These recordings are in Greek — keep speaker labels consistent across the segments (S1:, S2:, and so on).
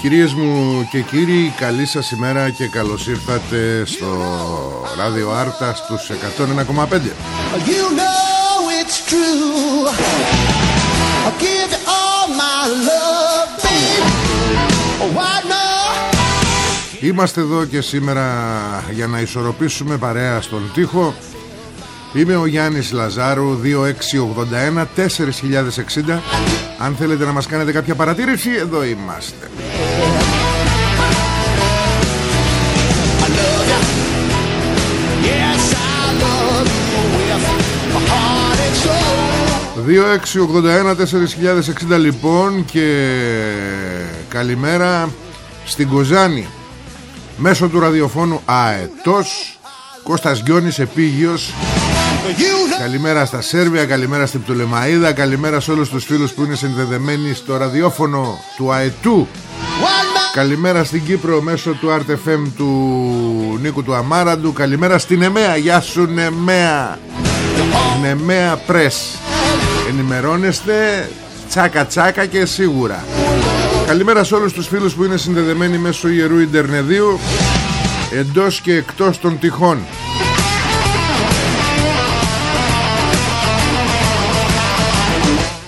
S1: Κυρίες μου και κύριοι, καλή σας ημέρα και καλώς ήρθατε στο Ράδιο Άρτα στους 101,5.
S2: You know it's true. I'll give you all my love, baby. Why not?
S1: Είμαστε εδώ και σήμερα για να ισορροπήσουμε παρέα στον τοίχο. Είμαι ο Γιάννης Λαζάρου, 2681 4060. Αν θέλετε να μας κάνετε κάποια παρατήρηση, εδώ είμαστε. 2681 4060 λοιπόν και καλημέρα στην Κοζάνη. Μέσω του ραδιοφώνου ΑΕΤΟΣ Κώστας Γκιόνης Επίγειος.
S2: You know
S1: Καλημέρα στα Σέρβια, καλημέρα στην Πτουλεμαίδα Καλημέρα σε όλους τους φίλους που είναι συνδεδεμένοι στο ραδιόφωνο του ΑΕΤΟΥ.
S2: Why not?
S1: Καλημέρα στην Κύπρο μέσω του RTFM του Νίκου του Αμάραντου. Καλημέρα στην ΕΜΕΑ. Γεια σου Νεμέα Νεμέα Πρες Ενημερώνεστε τσάκα τσάκα και σίγουρα. Καλημέρα σε όλους τους φίλους που είναι συνδεδεμένοι μέσω Ιερού Ιντερνεδίου Εντός και εκτός των τυχών.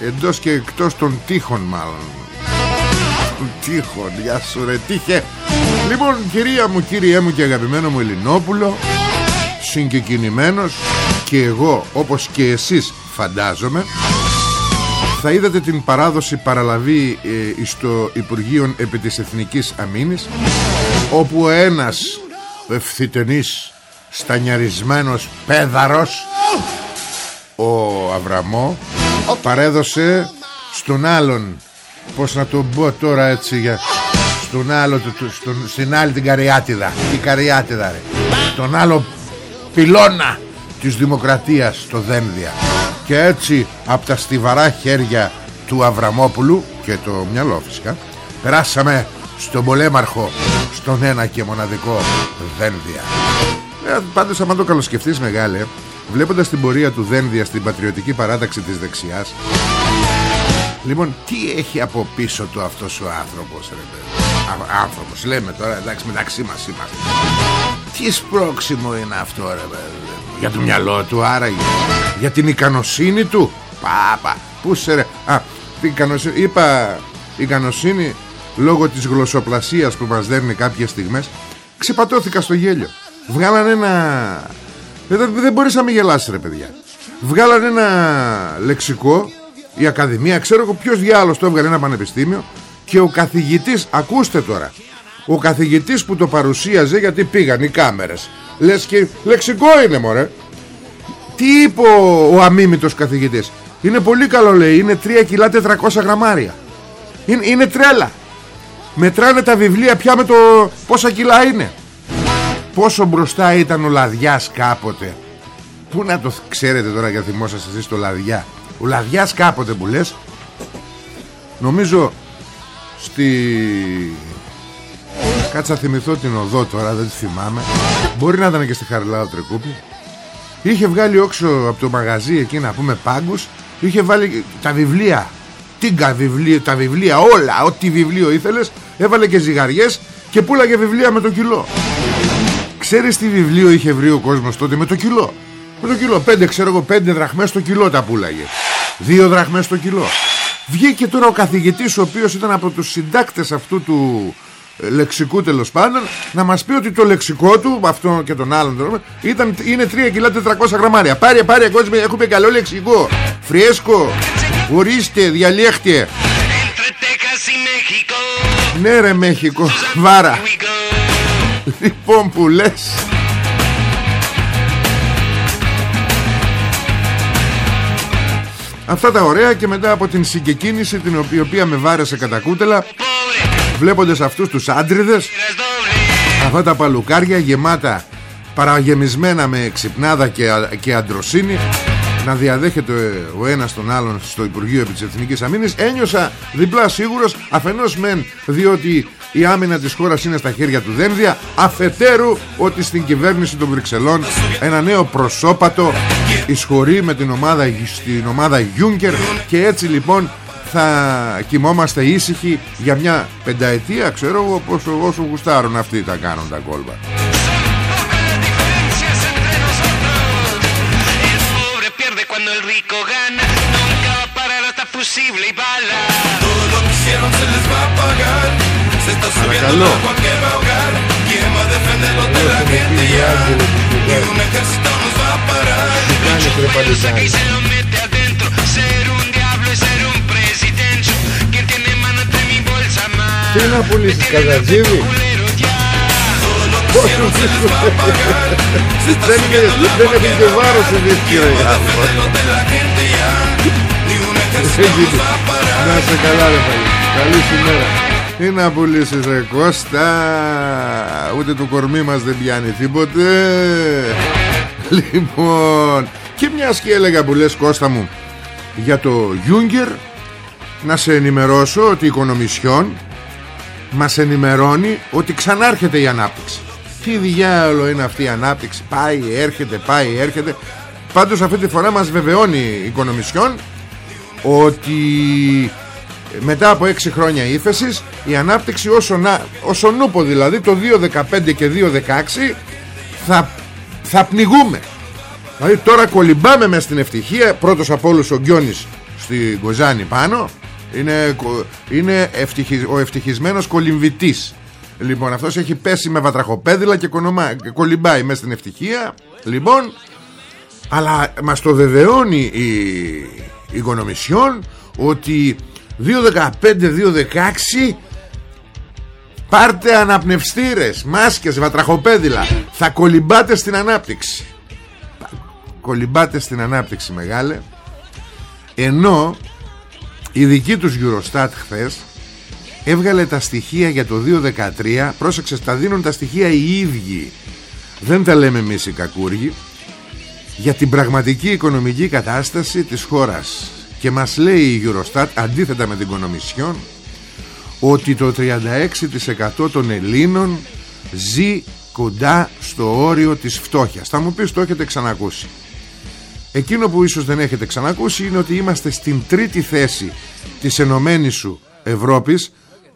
S1: Εντός και εκτός των τείχων μάλλον. Των τείχων Γεια σου ρε τύχε. Λοιπόν κυρία μου κύριέ μου και αγαπημένο μου Ελληνόπουλο Συγκεκινημένος Και εγώ όπως και εσείς φαντάζομαι Θα είδατε την παράδοση παραλαβή ε, Στο Υπουργείο επί της Εθνικής Αμήνης Όπου ένας ευθυτενής Στανιαρισμένος πέδαρος Ο Αβραμό παρέδωσε στον άλλον πως να το πω τώρα έτσι για στον άλλο του- του- στον, στην άλλη την Καριάτιδα. Την Καριάτιδα ρε. Τον άλλο πυλώνα της δημοκρατίας το Δένδια. Και έτσι από τα στιβαρά χέρια του Αβραμόπουλου και το μυαλό φυσικά περάσαμε στον πολέμαρχο στον ένα και μοναδικό Δένδια. Ε, πάντως άμα το καλοσκεφτείς μεγάλε Βλέποντας την πορεία του Δένδια στην πατριωτική παράταξη της δεξιάς Λοιπόν τι έχει από πίσω του αυτός ο άνθρωπος ρε παιδί; Α, Άνθρωπος λέμε τώρα εντάξει μεταξύ μας είμαστε. Τι σπρώξιμο είναι αυτό ρε παιδί; Για το μυαλό του άραγε. Για την ικανοσύνη του. Πάπα Πού σε ρε. Α την ικανοσύνη Είπα ικανοσύνη Λόγω της γλωσσοπλασίας που μας δέρνει κάποιες στιγμές. Ξεπατώθηκα στο γέλιο. Βγάλαν ένα δεν, δεν μπορείς να μην γελάσεις ρε παιδιά. Βγάλαν ένα λεξικό Η Ακαδημία Ξέρω εγώ ποιος διάλογος το έβγαλε ένα πανεπιστήμιο Και ο καθηγητής Ακούστε τώρα Ο καθηγητής που το παρουσίαζε Γιατί πήγαν οι κάμερες Λες και λεξικό είναι μωρέ. Τι είπε ο, ο αμίμητος καθηγητής; Είναι πολύ καλό λέει Είναι 3 κιλά 400 γραμμάρια. Είναι, είναι τρέλα. Μετράνε τα βιβλία πια με το πόσα κιλά είναι. Πόσο μπροστά ήταν ο Λαδιάς κάποτε. Πού να το ξέρετε τώρα για θυμόσαστε εσείς το Λαδιά. Ο Λαδιάς κάποτε που λες νομίζω στη κάτσα θυμηθώ την οδό τώρα δεν τη θυμάμαι. Μπορεί να ήταν και στη Χαριλάου Τρεκούπη. Είχε βγάλει όξο από το μαγαζί εκεί να πούμε πάγκους. Είχε βάλει τα βιβλία. Τίγκα βιβλία, τα βιβλία όλα ό,τι βιβλίο ήθελες. Έβαλε και ζυγαριές και πουλάγε βιβλία με το κιλό. Ξέρεις τι βιβλίο είχε βρει ο κόσμος τότε; Με το κιλό. Με το κιλό. 5 ξέρω εγώ 5 δραχμές το κιλό τα πουλάγε. 2 δραχμές το κιλό. Βγήκε τώρα ο καθηγητής ο οποίος ήταν από τους συντάκτες αυτού του ε, λεξικού τέλος πάντων να μας πει ότι το λεξικό του αυτό και τον άλλον ήταν, είναι 3 κιλά 400 γραμμάρια. Πάρε πάρε κόσμο έχουμε καλό λεξικό. Φρέσκο ορίστε διαλέχτε. Ναι ρε Μέχικο Βάρα. Λοιπόν που λες. Αυτά τα ωραία και μετά από την συγκεκίνηση την οποία, οποία με βάρεσε κατά κούτελα Βλέποντας αυτούς τους άντριδες Αυτά τα παλουκάρια γεμάτα Παραγεμισμένα με ξυπνάδα και, και αντροσύνη να διαδέχεται ο ένας τον άλλον στο Υπουργείο επί της Εθνικής Αμήνης ένιωσα διπλά σίγουρος αφενός μεν διότι η άμυνα της χώρας είναι στα χέρια του Δένδια αφετέρου ότι στην κυβέρνηση των Βρυξελών ένα νέο προσώπατο εισχωρεί με την ομάδα, στην ομάδα Juncker και έτσι λοιπόν θα κοιμόμαστε ήσυχοι για μια πενταετία ξέρω εγώ πόσο, όσο γουστάρουν αυτοί τα κάνουν τα κόλπα. Παρακαλώ. Τι να πουλήσεις Καζατζίδη; Πόσο Δεν έχει και βάρος σε δίσκυρα Να σε καλά ρε παιδί Καλή σημέρα τι να πουλήσεις ρε Κώστα; Ούτε το κορμί μας δεν πιάνει τίποτε. Λοιπόν Και μιας και έλεγα που λες Κώστα μου Για το Γιούγκερ Να σε ενημερώσω ότι η Οικονομισιόν Μας ενημερώνει Ότι ξανάρχεται η ανάπτυξη. Τι διάλογο είναι αυτή η ανάπτυξη Πάει έρχεται πάει έρχεται. Πάντως αυτή τη φορά μας βεβαιώνει η Οικονομισιόν Ότι μετά από 6 χρόνια ύφεσης, η ανάπτυξη όσο, να, όσο νούπο δηλαδή το 2015 και 2016 θα, θα πνιγούμε. Δηλαδή τώρα κολυμπάμε μες στην ευτυχία πρώτος από όλους ο Γκιόνης στη Κοζάνη πάνω είναι, είναι ο ευτυχισμένος κολυμβητής. Λοιπόν αυτός έχει πέσει με βατραχοπέδιλα και, κονομά, και κολυμπάει μες στην ευτυχία. Λοιπόν αλλά μας το βεβαιώνει η, η Οικονομισιόν ότι 2.15-2.16 Πάρτε αναπνευστήρες Μάσκες, βατραχοπέδιλα. Θα κολυμπάτε στην ανάπτυξη. Κολυμπάτε στην ανάπτυξη μεγάλε. Ενώ Η δική τους Eurostat χθες Έβγαλε τα στοιχεία για το 2013 Πρόσεξε τα δίνουν τα στοιχεία οι ίδιοι Δεν τα λέμε εμείς οι κακούργοι Για την πραγματική οικονομική κατάσταση της χώρας και μας λέει η Eurostat αντίθετα με την Κονομισιόν ότι το 36% των Ελλήνων ζει κοντά στο όριο της φτώχειας. Θα μου πεις το έχετε ξανακούσει. Εκείνο που ίσως δεν έχετε ξανακούσει είναι ότι είμαστε στην τρίτη θέση της ενωμένης σου Ευρώπης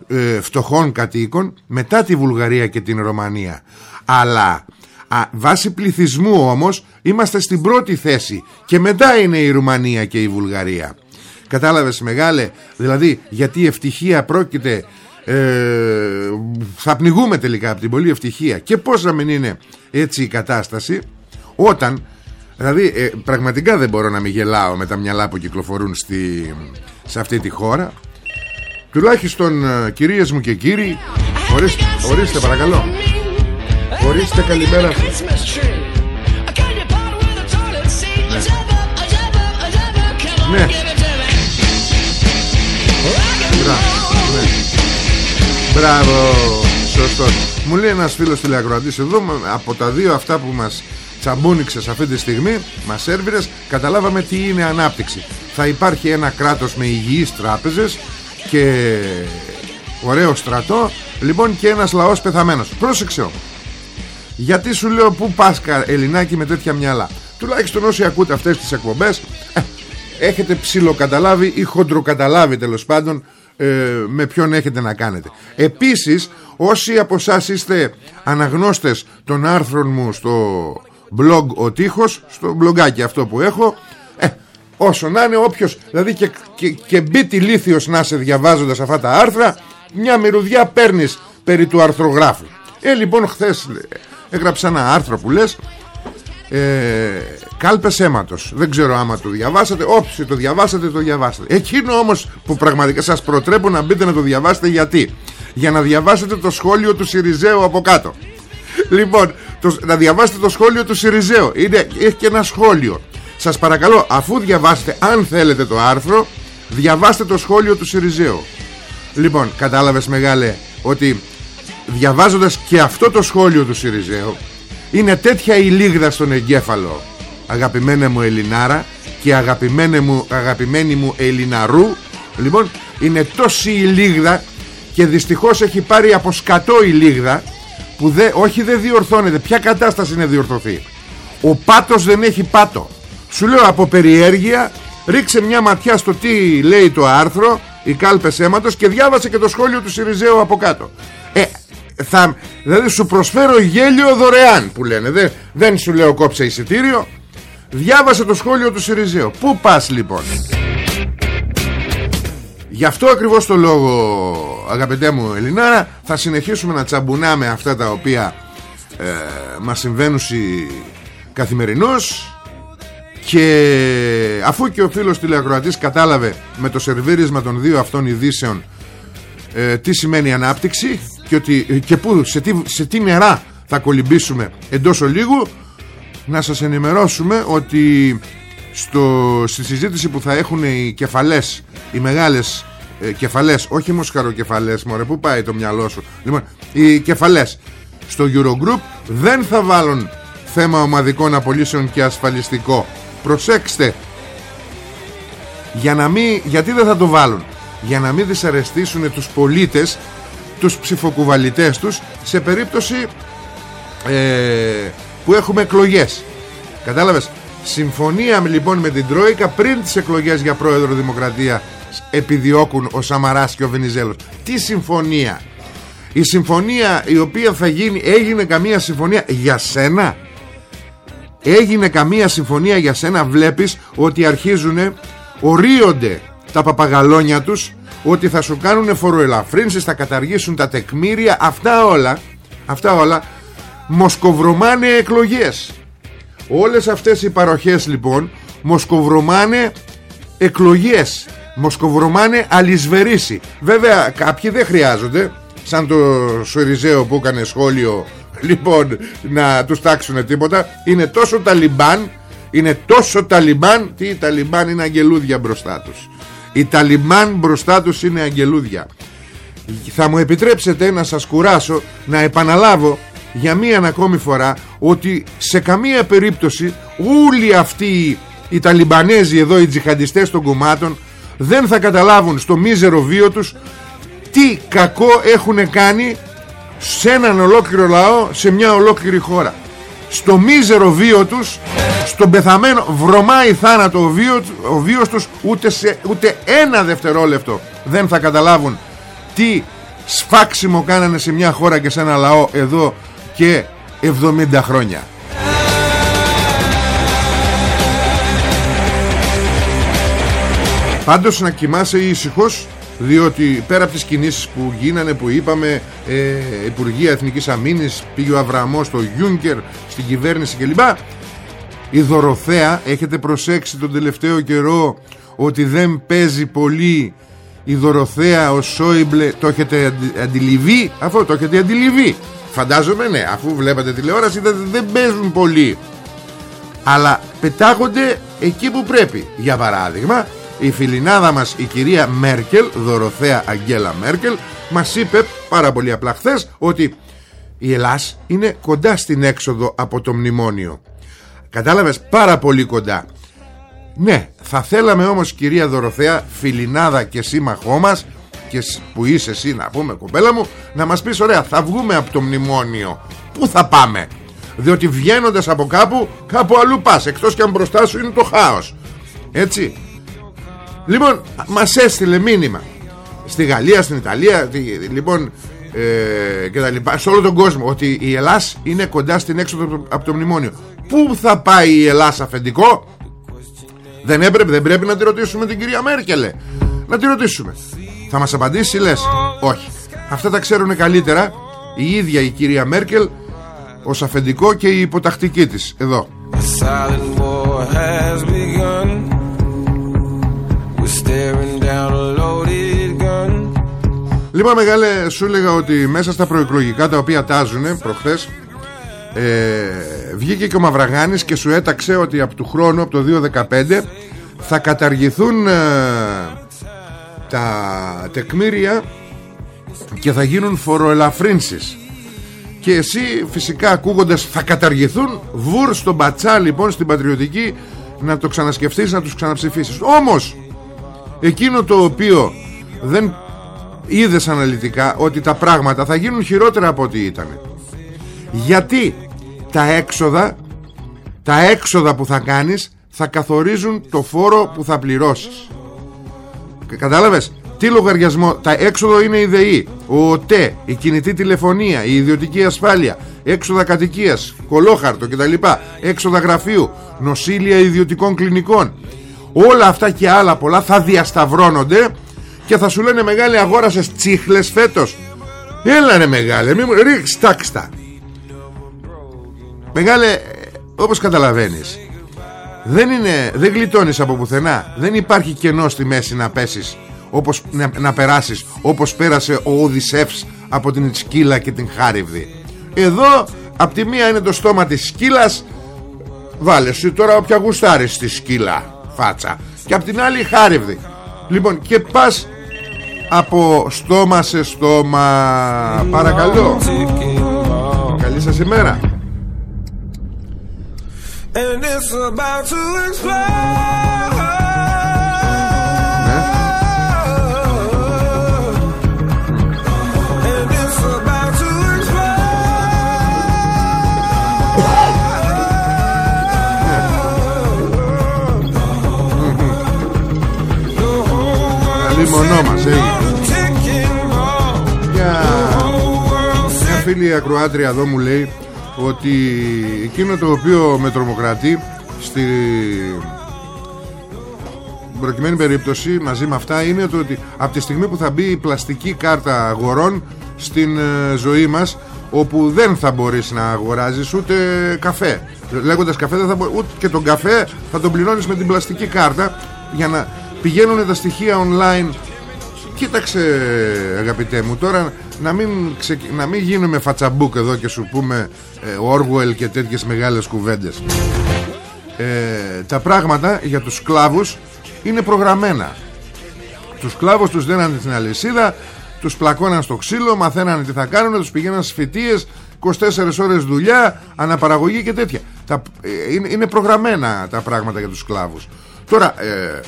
S1: ε, φτωχών κατοίκων μετά τη Βουλγαρία και την Ρωμανία. Αλλά α, βάσει πληθυσμού όμως είμαστε στην πρώτη θέση και μετά είναι η Ρουμανία και η Βουλγαρία κατάλαβες μεγάλε; Δηλαδή γιατί η ευτυχία πρόκειται ε, θα πνιγούμε τελικά από την πολύ ευτυχία και πως να μην είναι έτσι η κατάσταση όταν δηλαδή ε, πραγματικά δεν μπορώ να μην γελάω με τα μυαλά που κυκλοφορούν στη, σε αυτή τη χώρα. Τουλάχιστον ε, κυρίες μου και κύριοι ορίστε, ορίστε παρακαλώ. Ορίστε καλημέρα σας. Ναι. Μπράβο Σωστό. Μου λέει ένας φίλος τηλεακροατής εδώ Από τα δύο αυτά που μας τσαμπούνιξες σε αυτή τη στιγμή Μας έρβηρες Καταλάβαμε τι είναι ανάπτυξη. Θα υπάρχει ένα κράτος με υγιείς τράπεζες Και ωραίο στρατό Λοιπόν και ένας λαός πεθαμένος. Πρόσεξε όμως. Γιατί σου λέω πού πας Ελληνάκι με τέτοια μυαλά. Τουλάχιστον όσοι ακούτε αυτές τις εκπομπές ε, Έχετε ψιλοκαταλάβει ή χοντροκαταλάβει τέλος πάντων ε, Με ποιον έχετε να κάνετε. Επίσης όσοι από εσάς είστε αναγνώστες των άρθρων μου στο blog ο τείχος Στο μπλογκάκι αυτό που έχω. Ε, Όσο να είναι όποιος Δηλαδή και, και, και μπίτι λίθιος να σε διαβάζοντας αυτά τα άρθρα Μια μυρουδιά παίρνεις περί του αρθρογράφου. Ε λοιπόν χθες έγραψα ένα άρθρο που λες ε, κάλπες αίματος. Δεν ξέρω άμα το διαβάσατε. Όψη το διαβάσατε το διαβάσατε. Εκείνο όμως που πραγματικά σας προτρέπω να μπείτε να το διαβάσετε γιατί; Για να διαβάσετε το σχόλιο του Σιριζέου από κάτω λοιπόν το, να διαβάσετε το σχόλιο του Σιριζέου. Είναι, έχει και ένα σχόλιο. Σας παρακαλώ αφού διαβάσετε αν θέλετε το άρθρο διαβάστε το σχόλιο του Σιριζέου. Λοιπόν κατάλαβες μεγάλε ότι διαβάζοντας και αυτό το σχόλιο του Σιριζέου είναι τέτοια η λίγδα στον εγκέφαλο. Αγαπημένε μου Ελληνάρα και αγαπημένε μου, αγαπημένη μου Ελληναρού λοιπόν είναι τόση η λίγδα και δυστυχώς έχει πάρει από σκατό η λίγδα που δε, όχι δεν διορθώνεται. Ποια κατάσταση είναι διορθωθεί; Ο πάτος δεν έχει πάτο. Σου λέω από περιέργεια ρίξε μια ματιά στο τι λέει το άρθρο οι κάλπες αίματος και διάβασε και το σχόλιο του Σιριζέου από κάτω. Ε, θα, δηλαδή σου προσφέρω γέλιο δωρεάν που λένε δεν, δεν σου λέω κόψε εισιτήριο. Διάβασε το σχόλιο του Σιριζέου. Πού πας λοιπόν; Γι' αυτό ακριβώς το λόγο αγαπητέ μου Ελληνάρα θα συνεχίσουμε να τσαμπουνάμε αυτά τα οποία ε, μας συμβαίνουν καθημερινώς. Και αφού και ο φίλος τηλεακροατής κατάλαβε με το σερβίρισμα των δύο αυτών ειδήσεων ε, τι σημαίνει ανάπτυξη και, ότι, και που, σε, τι, σε τι νερά θα κολυμπήσουμε εντός ολίγου να σας ενημερώσουμε ότι στο, στη συζήτηση που θα έχουν οι κεφαλές οι μεγάλες ε, κεφαλές όχι μοσχαροκεφαλές μωρέ που πάει το μυαλό σου; Λοιπόν οι κεφαλές στο Eurogroup δεν θα βάλουν θέμα ομαδικών απολύσεων και ασφαλιστικό. Προσέξτε για να μην, γιατί δεν θα το βάλουν; Για να μην δυσαρεστήσουν τους πολίτες τους ψηφοκουβαλιτές τους σε περίπτωση ε, που έχουμε εκλογές. Κατάλαβες; Συμφωνία λοιπόν με την Τρόικα πριν τις εκλογές για πρόεδρο Δημοκρατία επιδιώκουν ο Σαμαράς και ο Βενιζέλος. Τι συμφωνία; Η συμφωνία η οποία θα γίνει έγινε καμία συμφωνία για σένα; Έγινε καμία συμφωνία για σένα βλέπεις ότι αρχίζουν ορίονται τα παπαγαλόνια τους ότι θα σου κάνουν φοροελαφρύνσεις θα καταργήσουν τα τεκμήρια αυτά όλα αυτά όλα μοσκοβρωμάνε εκλογές όλες αυτές οι παροχές λοιπόν μοσκοβρωμάνε εκλογές μοσκοβρωμάνε αλυσβερίση βέβαια κάποιοι δεν χρειάζονται σαν το Σουριζέο που έκανε σχόλιο λοιπόν να τους τάξουν τίποτα. Είναι τόσο ταλιμπάν είναι τόσο ταλιμπάν τι οι ταλιμπάν είναι αγγελούδια μπροστά τους. Οι ταλιμπάν μπροστά τους είναι αγγελούδια. Θα μου επιτρέψετε να σας κουράσω να επαναλάβω για μία ακόμη φορά ότι σε καμία περίπτωση όλοι αυτοί οι Ταλιμπανέζοι εδώ οι τζιχαντιστές των κομμάτων δεν θα καταλάβουν στο μίζερο βίο τους τι κακό έχουν κάνει σε έναν ολόκληρο λαό σε μια ολόκληρη χώρα. Στο μίζερο βίο τους στον πεθαμένο βρωμάει θάνατο ο, βίο, ο βίος τους ούτε, σε, ούτε ένα δευτερόλεπτο δεν θα καταλάβουν τι σφάξιμο κάνανε σε μια χώρα και σε ένα λαό εδώ και 70 χρόνια. Πάντως να κοιμάσαι ήσυχος διότι πέρα από τις κινήσεις που γίνανε που είπαμε ε, Υπουργεία Εθνικής Αμήνης πήγε ο Αβραμός στο Γιούνκερ στην κυβέρνηση κλπ. Η Δωροθέα έχετε προσέξει τον τελευταίο καιρό ότι δεν παίζει πολύ η Δωροθέα ο Σόιμπλε το έχετε αντιληβεί; Αυτό το έχετε αντιληβεί φαντάζομαι ναι αφού βλέπετε τηλεόραση δεν, δεν παίζουν πολύ. Αλλά πετάγονται εκεί που πρέπει. Για παράδειγμα η φιλινάδα μας η κυρία Μέρκελ Δωροθέα Αγγέλα Μέρκελ μας είπε πάρα πολύ απλά χθες ότι η Ελλάς είναι κοντά στην έξοδο από το μνημόνιο. Κατάλαβες πάρα πολύ κοντά. Ναι θα θέλαμε όμως κυρία Δωροθέα φιλινάδα και σύμμαχό μας και που είσαι εσύ να πούμε κοπέλα μου να μας πεις ωραία θα βγούμε από το μνημόνιο. Πού θα πάμε; Διότι βγαίνοντας από κάπου κάπου αλλού πας εκτός και αν μπροστά σου είναι το χάος. Έτσι. Λοιπόν μας έστειλε μήνυμα. Στη Γαλλία, στην Ιταλία λοιπόν ε, και τα λοιπά, σε όλο τον κόσμο ότι η Ελλάς είναι κοντά στην έξοδο από το μνημόνιο. Πού θα πάει η Ελλάς αφεντικό; Δεν έπρεπε, δεν πρέπει να τη ρωτήσουμε την κυρία Μέρκελε. Να τη ρωτήσουμε θα μας απαντήσει λες; Όχι. Αυτά τα ξέρουν καλύτερα η ίδια η κυρία Μέρκελ ως αφεντικό και η υποτακτική της. Εδώ. Λοιπόν μεγάλε σου έλεγα ότι μέσα στα προεκλογικά τα οποία τάζουνε προχθές ε, βγήκε και ο Μαυραγάνης και σου έταξε ότι από του χρόνου από το 2015 θα καταργηθούν ε, τα τεκμήρια και θα γίνουν φοροελαφρύνσεις. Και εσύ φυσικά ακούγοντας θα καταργηθούν. Βουρ στον πατσά λοιπόν στην πατριωτική να το ξανασκεφτείς να τους ξαναψηφίσεις. Όμως εκείνο το οποίο δεν είδες αναλυτικά ότι τα πράγματα θα γίνουν χειρότερα από ό,τι ήταν. Γιατί τα έξοδα τα έξοδα που θα κάνεις θα καθορίζουν το φόρο που θα πληρώσεις κατάλαβες; Τι λογαριασμό, τα έξοδο είναι η ΔΕΗ, ο ΟΤΕ, η κινητή τηλεφωνία, η ιδιωτική ασφάλεια, έξοδα κατοικίας, κολόχαρτο κτλ. Έξοδα γραφείου, νοσήλια ιδιωτικών κλινικών. Όλα αυτά και άλλα πολλά θα διασταυρώνονται και θα σου λένε μεγάλη αγόρασες τσίχλες φέτος. Έλα ρε μεγάλε, μη μου ρίξ τάξτα. Μεγάλε, όπως καταλαβαίνεις, δεν, είναι, δεν γλιτώνεις από πουθενά. Δεν υπάρχει κενό στη μέση να πέσεις όπως να, να περάσεις όπως πέρασε ο Οδυσσεύς από την σκύλα και την χάριβδη. Εδώ απ' τη μία είναι το στόμα της σκύλας. Βάλε σου τώρα όποια γουστάρεις στη σκύλα φάτσα. Και απ' την άλλη χάριβδη. Λοιπόν και πας από στόμα σε στόμα. Παρακαλώ. Καλή σας ημέρα And it's about to μονό μας Για Μια φίλη ακροάτρια εδώ μου λέει Ότι εκείνο το οποίο με τρομοκρατεί Στη προκειμένη περίπτωση μαζί με αυτά είναι το ότι από τη στιγμή που θα μπει η πλαστική κάρτα αγορών στην ε, ζωή μας όπου δεν θα μπορείς να αγοράζεις ούτε καφέ. Λέγοντας καφέ δεν θα μπο... ούτε και τον καφέ θα τον πληρώνεις με την πλαστική κάρτα για να πηγαίνουν τα στοιχεία online κοίταξε αγαπητέ μου τώρα να μην, ξε... να μην γίνουμε φατσαμπούκ εδώ και σου πούμε ε, Orwell και τέτοιες μεγάλες κουβέντες. Ε, τα πράγματα για τους σκλάβους είναι προγραμμένα. Τους σκλάβους τους δένανε στην αλυσίδα τους πλακώναν στο ξύλο μαθαίνανε τι θα κάνουν τους πηγαίναν στις φυτείες 24 ώρες δουλειά αναπαραγωγή και τέτοια. Τα, ε, είναι, είναι προγραμμένα τα πράγματα για τους σκλάβους. Τώρα ε,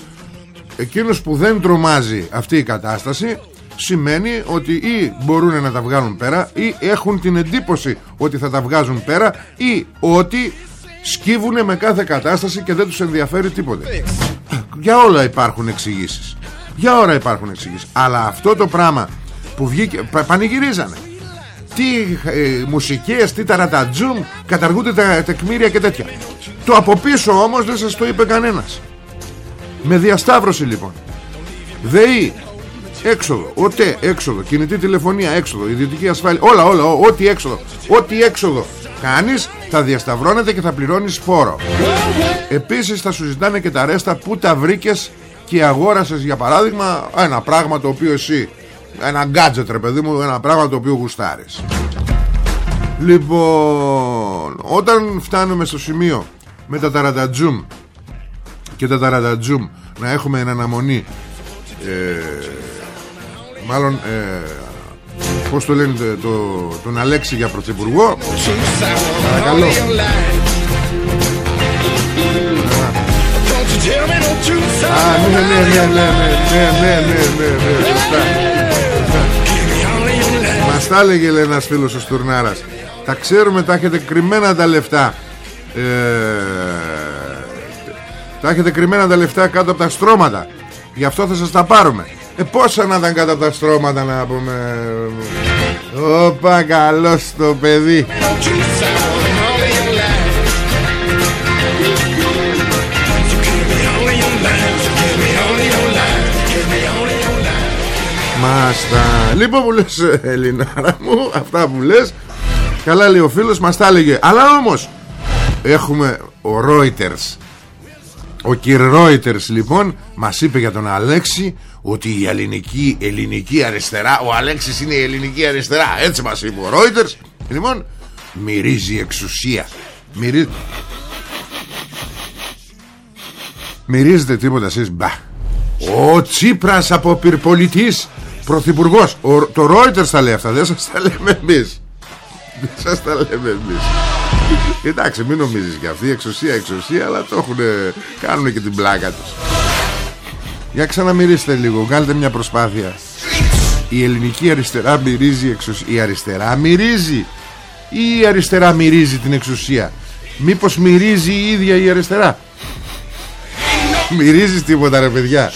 S1: εκείνος που δεν τρομάζει αυτή η κατάσταση σημαίνει ότι ή μπορούν να τα βγάλουν πέρα ή έχουν την εντύπωση ότι θα τα βγάζουν πέρα ή ότι σκύβουν με κάθε κατάσταση και δεν τους ενδιαφέρει τίποτε για όλα υπάρχουν εξηγήσεις. για όλα υπάρχουν εξηγήσεις. αλλά αυτό το πράγμα που βγήκε πανηγυρίζανε τι ε, μουσικές, τι ταρατατζούμ καταργούνται τα τεκμήρια και τέτοια το από πίσω όμως δεν σας το είπε κανένας με διασταύρωση λοιπόν ΔΕΗ έξοδο, ΟΤΕ έξοδο, κινητή τηλεφωνία έξοδο, ιδιωτική ασφάλεια, όλα όλα, ό,τι έξοδο, ό,τι έξοδο κάνεις θα διασταυρώνεται και θα πληρώνεις φόρο. Επίσης θα σου ζητάνε και τα ρέστα που τα βρήκες και αγόρασες για παράδειγμα ένα πράγμα το οποίο εσύ, ένα γκάτζετ ρε παιδί μου, ένα πράγμα το οποίο γουστάρεις. Λοιπόν, όταν φτάνουμε στο σημείο με τα ταρατατζούμ και τα ταρατατζούμ να έχουμε εν αναμονή ε, μάλλον ε, πως το λένε το, τον Αλέξη για πρωθυπουργό παρακαλώ Α, ναι, ναι, ναι, ναι, ναι, ναι, ναι, ναι, ναι, ναι, σωστά. Μας τα έλεγε λέει ένας φίλος ο Στουρνάρας Τα ξέρουμε τα έχετε κρυμμένα τα λεφτά ε, Τα έχετε κρυμμένα τα λεφτά κάτω από τα στρώματα. Γι' αυτό θα σας τα πάρουμε. Ε, πόσα να ήταν κάτω από τα στρώματα να πούμε. Ωπα καλώς το παιδί. Μάστα. Λοιπόν που λες Ελληνάρα μου Αυτά που λες. Καλά λέει ο φίλος μας τα έλεγε. Αλλά όμως Έχουμε ο Reuters Ο κυρ Reuters λοιπόν Μας είπε για τον Αλέξη Ότι η ελληνική, ελληνική αριστερά Ο Αλέξης είναι η ελληνική αριστερά. Έτσι μας είπε ο Reuters Λοιπόν Μυρίζει εξουσία. Μυρίζει. Μυρίζετε τίποτα εσείς Μπα. Ο Τσίπρας από πυρπολιτής Πρωθυπουργός. Το Reuters τα λέει αυτά Δεν σας τα λέμε εμείς. Δεν σας τα λέμε εμείς Εντάξει μην νομίζεις και αυτή Εξουσία εξουσία Αλλά το έχουν Κάνουν και την πλάκα τους. Για ξαναμυρίστε λίγο Κάντε μια προσπάθεια. Η ελληνική αριστερά μυρίζει εξουσία Η αριστερά μυρίζει. Ή η αριστερά μυρίζει την εξουσία. Μήπως μυρίζει η ίδια η αριστερά; Μυρίζεις τίποτα ρε παιδιά.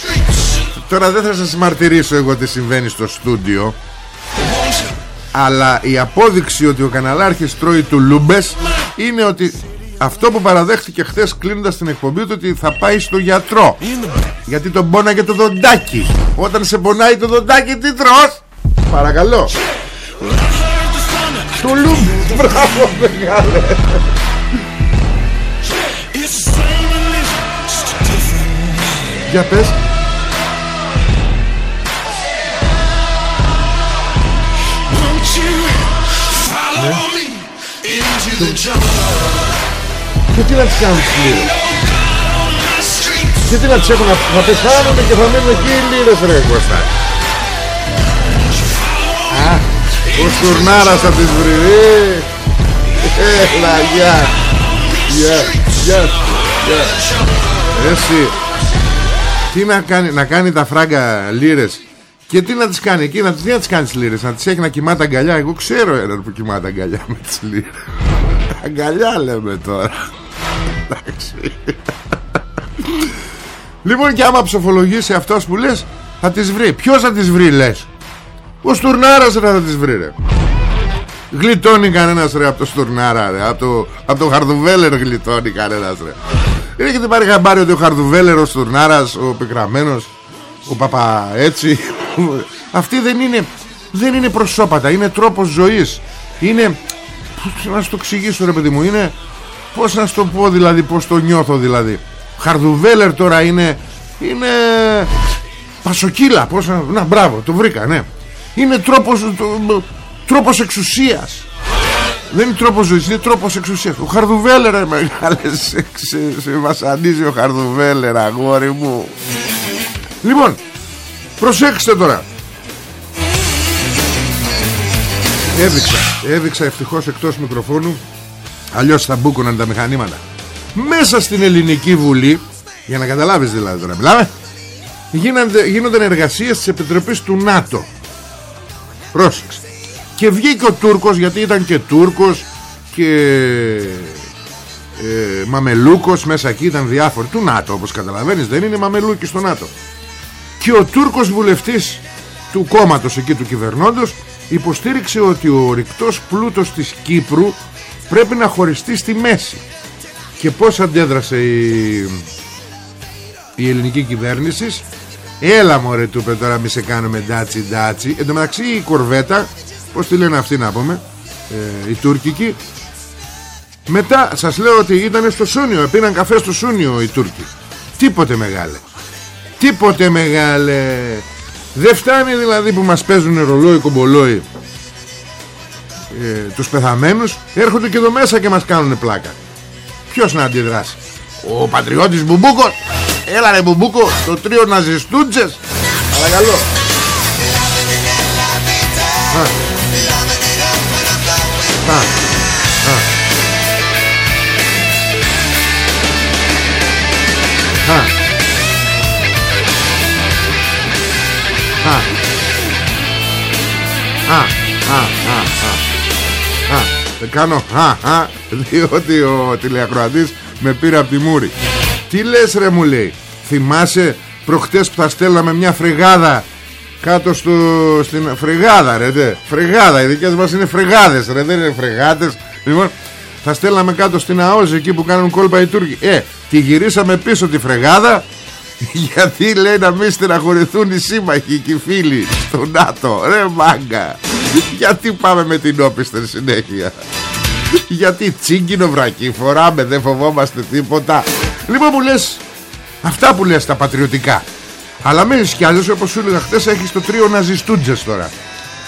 S1: Τώρα δεν θα σας μαρτυρήσω εγώ τι συμβαίνει στο στούντιο Αλλά η απόδειξη ότι ο καναλάρχης τρώει του λούμπες Είναι ότι αυτό που παραδέχτηκε χθες κλείνοντας την εκπομπή του Ότι θα πάει στο γιατρό. Γιατί τον πόναγε το δοντάκι. Όταν σε πονάει το δοντάκι τι τρως; Παρακαλώ. Του λούμπες Μπράβο μεγάλε. Για πες Και τι να τις κάνεις λίρες Και τι να τις έχουν να, να πεθάνουν και θα μείνουν εκεί οι λίρες ρε Κώστα; Α, ο Στουρνάρας θα τις βρει Έλα, γεια! Γεια, γεια, γεια. Εσύ Τι να κάνει, να κάνει τα φράγκα λίρες και τι να τις κάνει εκεί, να τις, τι να τις κάνεις τις λίρες Να τις έχει να κοιμάται αγκαλιά; Εγώ ξέρω έναν που κοιμάται αγκαλιά με τις λίρες Αγκαλιά λέμε τώρα. Εντάξει. Λοιπόν και άμα ψοφολογήσει αυτός που λες Θα τις βρει. Ποιος θα τις βρει λες; Ο Στουρνάρας ρε θα τις βρει ρε. Γλιτώνει κανένας ρε από το Στουρνάρα ρε. Από το, από το Χαρδουβέλερ γλιτώνει κανένας ρε. Έχετε πάρει χαμπάρι ότι ο Χαρδουβέλερ Ο Στουρνάρας, ο Πικραμένος Ο Παπα έτσι Αυτοί δεν είναι Δεν είναι προσώπατα, είναι τρόπος ζωής. Είναι Πώς να σου το εξηγήσω ρε παιδί μου Είναι Πώς να σου το πω δηλαδή Πώς το νιώθω δηλαδή. Χαρδουβέλερ τώρα είναι Είναι Πασοκύλα πώς να... να μπράβο το βρήκα ναι. Είναι τρόπος το, Τρόπος εξουσίας. Δεν είναι τρόπος ζωής, είναι τρόπος εξουσίας. Ο Χαρδουβέλερ μεγάλες σε, σε, σε βασανίζει ο Χαρδουβέλερ αγόρι μου. Λοιπόν Προσέξτε τώρα Έδειξα Έδειξα ευτυχώς εκτός μικροφώνου. Αλλιώς θα μπούκωναν τα μηχανήματα. Μέσα στην ελληνική βουλή Για να καταλάβεις δηλαδή τώρα μιλάμε γίνονται, γίνονται εργασίες της Επιτροπής του ΝΑΤΟ. Πρόσεξε. Και βγήκε ο Τούρκος γιατί ήταν και Τούρκος Και ε, Μαμελούκος Μέσα εκεί ήταν διάφοροι. Του ΝΑΤΟ όπως καταλαβαίνεις δεν είναι Μαμελούκοι στο ΝΑΤΟ. Και ο Τούρκος βουλευτής του κόμματος εκεί του κυβερνώντος υποστήριξε ότι ο ορυκτός πλούτος της Κύπρου πρέπει να χωριστεί στη μέση. Και πως αντέδρασε η, η ελληνική κυβέρνηση. Έλα μωρέ του είπε τώρα μη σε κάνουμε ντάτσι ντάτσι εν τω μεταξύ η κορβέτα πως τη λένε αυτή να πούμε ε, η τουρκική μετά σας λέω ότι ήταν στο Σούνιο πίναν καφέ στο Σούνιο οι Τούρκοι. Τίποτε μεγάλε. Τίποτε μεγάλε δεν φτάνει δηλαδή που μας παίζουν ρολόι κομπολόι ε, Τους πεθαμένους Έρχονται και εδώ μέσα και μας κάνουν πλάκα Ποιος να αντιδράσει; Ο πατριώτης Μπουμπούκος Έλα ρε μπουμπούκο Το τρίο ναζιστούντζες Παρακαλώ Α. Α. Α. Α. Α. Α. Α. Α. Δεν κάνω α, α, διότι ο τηλεακροατής με πήρε από τη μούρη. Τι λες ρε μου λέει, θυμάσαι προχτές που θα στέλναμε μια φρεγάδα κάτω στο, στην φρεγάδα ρε δε. Φρεγάδα, οι δικές μας είναι φρεγάδες ρε, δεν είναι φρεγάτες. Λοιπόν, θα στέλναμε κάτω στην ΑΟΖ εκεί που κάνουν κόλπα οι Τούρκοι. Ε, τη γυρίσαμε πίσω τη φρεγάδα γιατί λέει να μην στεναχωρηθούν οι σύμμαχοι και οι φίλοι στο ΝΑΤΟ. Ρε μάγκα. Γιατί πάμε με την όπισθεν συνέχεια; Γιατί τσίγκινο βρακί φοράμε δεν φοβόμαστε τίποτα. Λοιπόν που λες αυτά που λες τα πατριωτικά. Αλλά μην σκιάζεσαι όπως σου έλεγα χτες έχεις το τρίο ναζιστούντζες τώρα.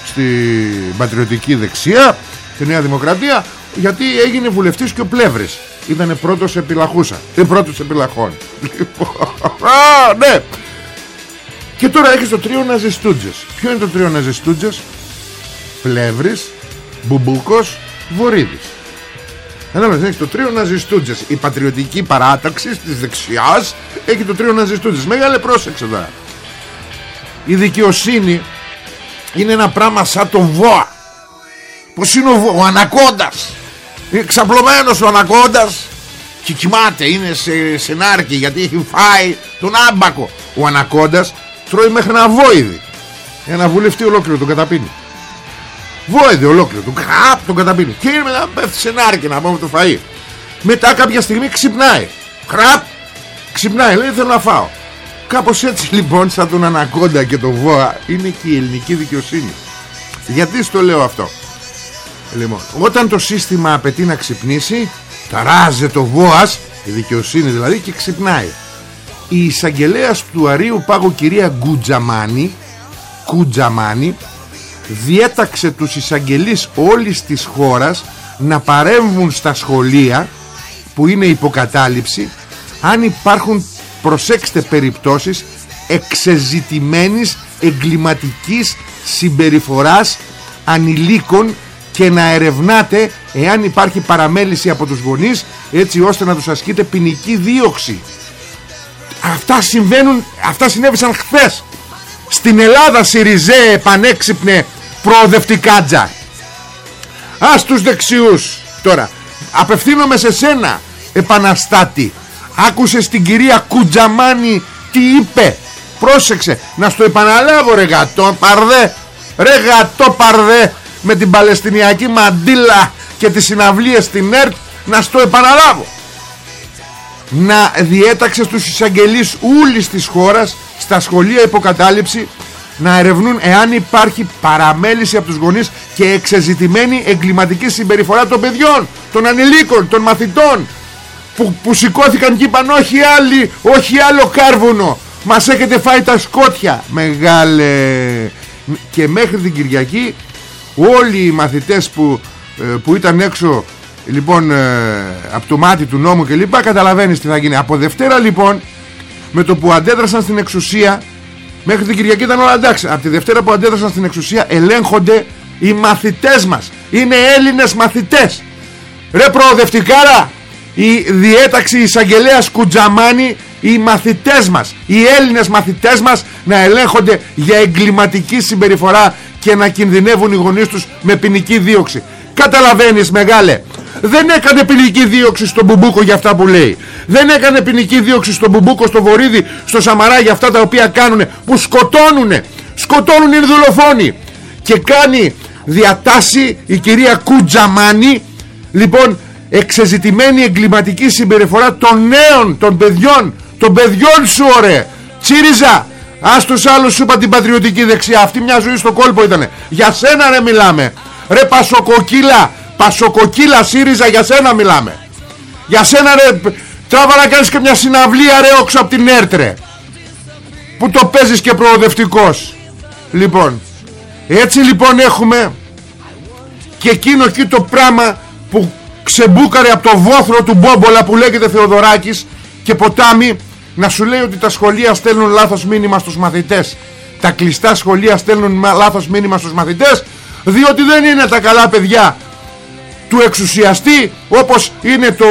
S1: Στην πατριωτική δεξιά, στη Νέα Δημοκρατία γιατί έγινε βουλευτής και ο Πλεύρης ήταν πρώτος επιλαχούσα δεν πρώτος επιλαχών λοιπόν, α, ναι. Και τώρα έχεις το τρίο Ναζιστούτζες ποιο είναι το τρίο Ναζιστούτζες Πλεύρης Μπουμπούκος Βορύδης. Κατάλαβες, έχεις το τρίο Ναζιστούτζες Η πατριωτική παράταξη της δεξιάς Έχει το τρίο Ναζιστούτζες Μεγάλε πρόσεξε τώρα. Η δικαιοσύνη Είναι ένα πράγμα σαν το βόα. Πως είναι ο, ο ανακόντας. Ξαπλωμένος ο Ανακόντας Και κοιμάται είναι σε, σε νάρκη Γιατί έχει φάει τον άμπακο. Ο Ανακόντας τρώει μέχρι ένα βόηδι. Ένα βουλευτή ολόκληρο τον καταπίνει. Βόηδι ολόκληρο τον, κραπ, τον καταπίνει. Και είναι μετά πέφτει σε νάρκη να πούμε το φαΐ. Μετά κάποια στιγμή ξυπνάει. Κραπ Ξυπνάει λέει θέλω να φάω Κάπως έτσι λοιπόν σαν τον Ανακόντα και τον Βόα Είναι και η ελληνική δικαιοσύνη. Γιατί στο λέω αυτό. Λοιπόν, όταν το σύστημα απαιτεί να ξυπνήσει ταράζε το βόας η δικαιοσύνη δηλαδή και ξυπνάει. Η εισαγγελέας του Αρίου Πάγου κυρία Γκουτζαμάνη Κουτζαμάνη διέταξε τους εισαγγελείς όλης της χώρας να παρέμβουν στα σχολεία που είναι υποκατάληψη αν υπάρχουν προσέξτε περιπτώσεις εξεζητημένης εγκληματικής συμπεριφοράς ανηλίκων και να ερευνάτε εάν υπάρχει παραμέληση από τους γονείς έτσι ώστε να τους ασκείτε ποινική δίωξη. Αυτά συμβαίνουν αυτά συνέβησαν χθες. Στην Ελλάδα Σιριζέ επανέξυπνε προοδευτικά τζα ας τους δεξιούς. Τώρα απευθύνομαι σε σένα επαναστάτη. Άκουσες την κυρία Κουτζαμάνη τι είπε; Πρόσεξε να στο επαναλάβω ρε γατό παρδέ. Ρε γατό παρδέ με την Παλαιστινιακή μαντίλα και τις συναυλίες στην ΕΡΤ να στο επαναλάβω. Να διέταξε στους εισαγγελείς ούλης της χώρας στα σχολεία υποκατάληψη να ερευνούν εάν υπάρχει παραμέληση από τους γονείς και εξεζητημένη εγκληματική συμπεριφορά των παιδιών, των ανηλίκων, των μαθητών που, που σηκώθηκαν και είπαν όχι άλλοι, όχι άλλο κάρβουνο μας έχετε φάει τα σκότια μεγάλε. Και μέχρι την Κυριακή όλοι οι μαθητές που, ε, που ήταν έξω λοιπόν ε, από το μάτι του νόμου και λοιπά καταλαβαίνεις τι θα γίνει. Από Δευτέρα λοιπόν με το που αντέδρασαν στην εξουσία μέχρι την Κυριακή ήταν όλα εντάξει. Από τη Δευτέρα που αντέδρασαν στην εξουσία ελέγχονται οι μαθητές μας. Είναι Έλληνες μαθητές. Ρε προοδευτικάρα η διέταξη εισαγγελέας Κουτζαμάνη οι μαθητές μας οι Έλληνες μαθητές μας να ελέγχονται για εγκληματική συμπεριφορά και να κινδυνεύουν οι γονείς τους με ποινική δίωξη. Καταλαβαίνεις μεγάλε δεν έκανε ποινική δίωξη στον Μπουμπούκο για αυτά που λέει. Δεν έκανε ποινική δίωξη στον Μπουμπούκο, στο Βορύδι στο Σαμαρά για αυτά τα οποία κάνουν που σκοτώνουν σκοτώνουν οι δολοφόνοι και κάνει διατάση η κυρία Κουτζαμάνη λοιπόν εξεζητημένη εγκληματική συμπεριφορά των νέων, των παιδιών των παιδιών σου ωραία. Τσίριζα Ας τους άλλους σου είπα την πατριωτική δεξιά. Αυτή μια ζωή στο κόλπο ήτανε. Για σένα ρε μιλάμε. Ρε πασοκοκύλα Πασοκοκύλα ΣΥΡΙΖΑ για σένα μιλάμε. Για σένα ρε Τράβα να κάνεις και μια συναυλία ρε όξω από την έρτρε Που το παίζεις και προοδευτικός. Λοιπόν Έτσι λοιπόν έχουμε Και εκείνο εκεί το πράγμα Που ξεμπούκαρε από το βόθρο του Μπόμπολα Που λέγεται Θεοδωράκης Και ποτάμι να σου λέει ότι τα σχολεία στέλνουν λάθος μήνυμα στους μαθητές. Τα κλειστά σχολεία στέλνουν μα- λάθος μήνυμα στους μαθητές διότι δεν είναι τα καλά παιδιά του εξουσιαστή όπως είναι το,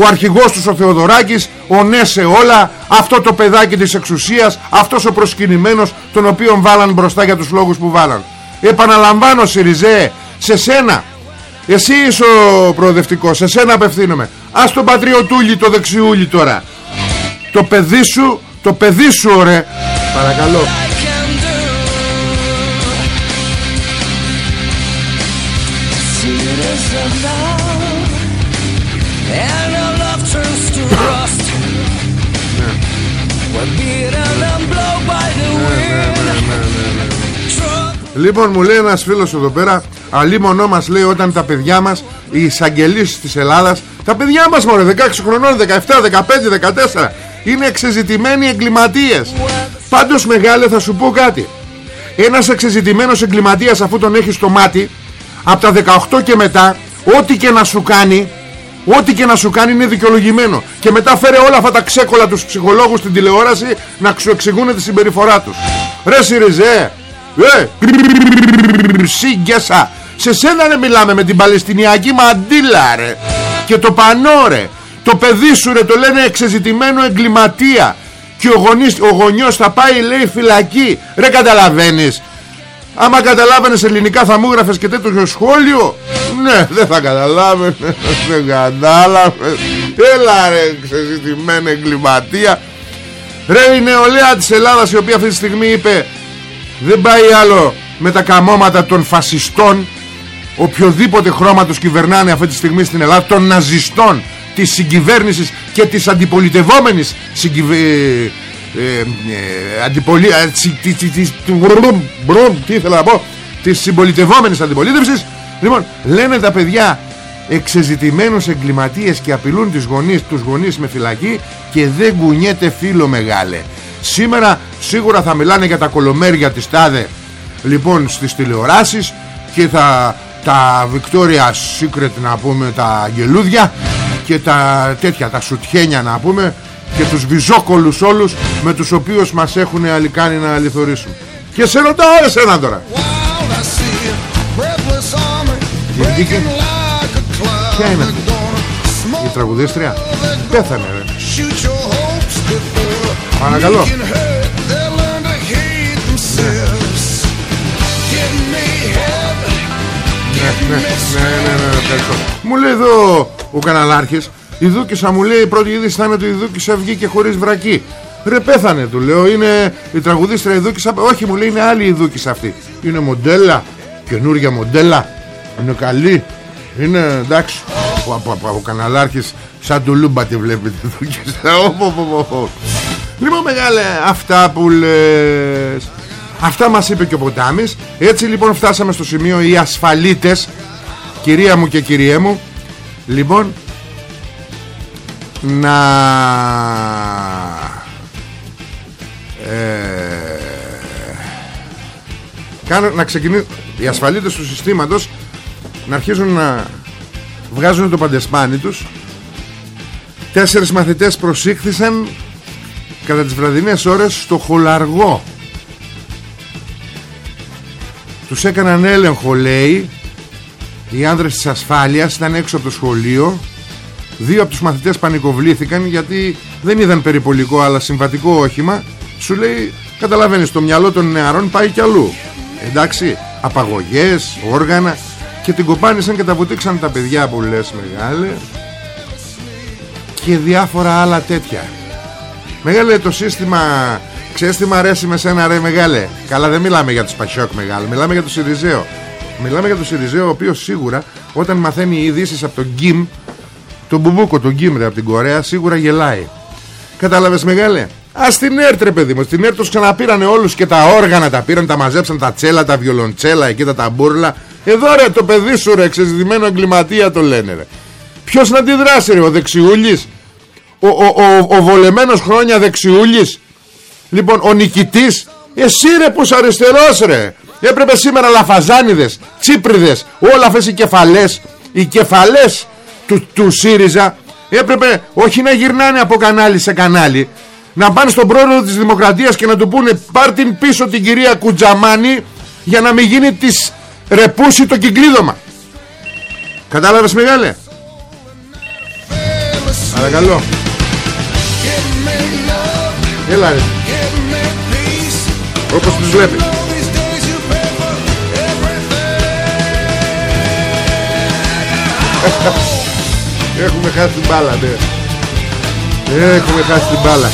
S1: ο αρχηγός τους ο Θεοδωράκης ο ναι σε όλα αυτό το παιδάκι της εξουσίας αυτός ο προσκυνημένος τον οποίον βάλαν μπροστά για τους λόγους που βάλαν. Επαναλαμβάνω Σιριζέ σε σένα. Εσύ είσαι ο προοδευτικός σε σένα απευθύνομαι. Ας τον πατριωτούλη το δεξιούλη τώρα το παιδί σου το παιδί σου ωραία. Παρακαλώ. Λοιπόν μου λέει ένας φίλος εδώ πέρα Αλίμονό μας λέει όταν τα παιδιά μας Οι εισαγγελίες της Ελλάδας Τα παιδιά μας μωρέ 16 χρονών 17, 15, 14 Είναι εξεζητημένοι εγκληματίες. Πάντως μεγάλε θα σου πω κάτι. Ένας εξεζητημένος εγκληματίας Αφού τον έχεις στο μάτι Από τα 18 και μετά Ό,τι και να σου κάνει Ό,τι και να σου κάνει είναι δικαιολογημένο. Και μετά φέρε όλα αυτά τα ξέκολα τους ψυχολόγους στην τηλεόραση Να σου εξηγούν τη συμπεριφορά τους. Ρε Σιριζέ Ε Σύγκεσα Σε σένα ρε μιλάμε με την Παλαιστινιακή μαντήλα ρε. Και το πανό ρε Το παιδί σου ρε το λένε εξεζητημένο εγκληματία. Και ο, γονείς, ο γονιός θα πάει λέει φυλακή. Ρε καταλαβαίνεις. Άμα καταλάβαινες ελληνικά θα μου έγραφες και τέτοιο σχόλιο. Ναι δεν θα καταλάβαινες. Δεν κατάλαβες. Έλα ρε ξεζητημένη εγκληματία. Ρε η νεολαία της Ελλάδας η οποία αυτή τη στιγμή είπε Δεν πάει άλλο με τα καμώματα των φασιστών. Οποιοδήποτε χρώμα τους κυβερνάνε αυτή τη στιγμή στην Ελλάδα Των ναζιστών Της συγκυβέρνησης και της αντιπολιτευόμενης συγκυβε... ε, ε, αντιπολί... ε, τσι- τι- τι- τι- του- μπρουμ, μπρουμ, Τι ήθελα να πω Της συμπολιτευόμενης αντιπολίτευσης. Λοιπόν λένε τα παιδιά εξεζητημένους εγκληματίες και απειλούν τις γονείς, τους γονείς με φυλακή και δεν κουνιέται φίλο μεγάλε. Σήμερα σίγουρα θα μιλάνε για τα κολομέρια της τάδε λοιπόν στις τηλεοράσεις και θα τα Victoria Secret να πούμε τα αγγελούδια και τα τέτοια τα σουτιένια να πούμε και τους βυζόκολους όλους με τους οποίους μας έχουν αλικάνει να αληθωρήσουν και σε ρωτάω εσένα τώρα
S2: Wild I see a breathless army
S1: βγήκε.
S2: breaking like a cloud.
S1: Ποια είναι
S2: They're
S1: αυτή;
S2: gonna
S1: η
S2: smoke,
S1: τραγουδίστρια;
S2: they're
S1: πέθανε ρε
S2: gonna shoot your hopes before
S1: Παρακαλώ. Ναι, ναι, ναι, ναι, ναι, ευχαριστώ. Μου λέει εδώ ο καναλάρχης Η Δούκησα μου λέει η πρώτη είδηση θα είναι ότι η Δούκησα βγήκε χωρίς βρακή Ρε πέθανε του λέω είναι η τραγουδίστρια η Δούκησα Όχι μου λέει είναι άλλη η Δούκησα αυτή Είναι μοντέλα καινούργια μοντέλα Είναι καλή Είναι εντάξει Ο, ο, ο, ο καναλάρχης σαν του Λούμπα τη βλέπει τη Δούκησα Ω, ω, ω, ω. Λοιπόν μεγάλε αυτά που λες Αυτά μας είπε και ο Ποτάμις Έτσι λοιπόν φτάσαμε στο σημείο οι ασφαλίτες. Κυρία μου και κυριέ μου Λοιπόν Να ε, κάνω, Να ξεκινήσει Οι ασφαλίτες του συστήματος Να αρχίζουν να Βγάζουν το παντεσπάνι τους. Τέσσερις μαθητές προσήχθησαν Κατά τις βραδινές ώρες Στο χολαργό Τους έκαναν έλεγχο λέει Οι άνδρες της ασφάλειας Ήταν έξω από το σχολείο. Δύο από τους μαθητές πανικοβλήθηκαν Γιατί δεν είδαν περιπολικό Αλλά συμβατικό όχημα. Σου λέει καταλαβαίνεις το μυαλό των νεαρών πάει κι αλλού. Εντάξει Απαγωγές, όργανα. Και την κοπάνισαν και τα βουτήξαν τα παιδιά που λες μεγάλε. Και διάφορα άλλα τέτοια. Μεγάλε το σύστημα Ξέρεις τι μ' αρέσει με σένα ρε μεγάλε Καλά δεν μιλάμε για τους Πασιόκ μεγάλε Μιλάμε για το Σιριζέο. Μιλάμε για το Σιριζέο ο οποίος σίγουρα Όταν μαθαίνει ειδήσεις από τον Γκίμ Τον Μπουμπούκο τον Γκίμ ρε από την Κορέα Σίγουρα γελάει. Κατάλαβες μεγάλε Α την ΕΡΤ ρε παιδί μου Στην ΕΡΤ τους ξαναπήρανε όλους και τα όργανα Τα πήραν τα μαζέψαν τα τσέλα τα βιολοντσέλα Εκεί τα ταμπούρλα. Εδώ ρε το παιδί σου ρε εξεζητημένο εγκληματία το λένε ρε. Ποιος να αντιδράσει ρε ο δεξιούλης; Ο, ο, ο, ο βολεμένος χρόνια δεξιούλης; Λοιπόν ο νικητής Εσύ ρε που είσαι αριστερός ρε Έπρεπε σήμερα λαφαζάνιδες Τσίπριδες Όλα αυτές οι κεφαλές Οι κεφαλές του, του ΣΥΡΙΖΑ Έπρεπε όχι να γυρνάνε από κανάλι σε κανάλι να πάνε στον πρόεδρο της Δημοκρατίας και να του πούνε πάρ την πίσω την κυρία Κουτζαμάνη για να μην γίνει της ρεπούση το κυκλίδωμα. Κατάλαβες μεγάλε. Παρακαλώ.
S2: Give me love,
S1: Έλα ρε.
S2: Give me peace.
S1: Όπως τους βλέπει.
S2: All these days you pay for everything.
S1: Έχουμε χάσει την μπάλα ναι. Έχουμε χάσει την μπάλα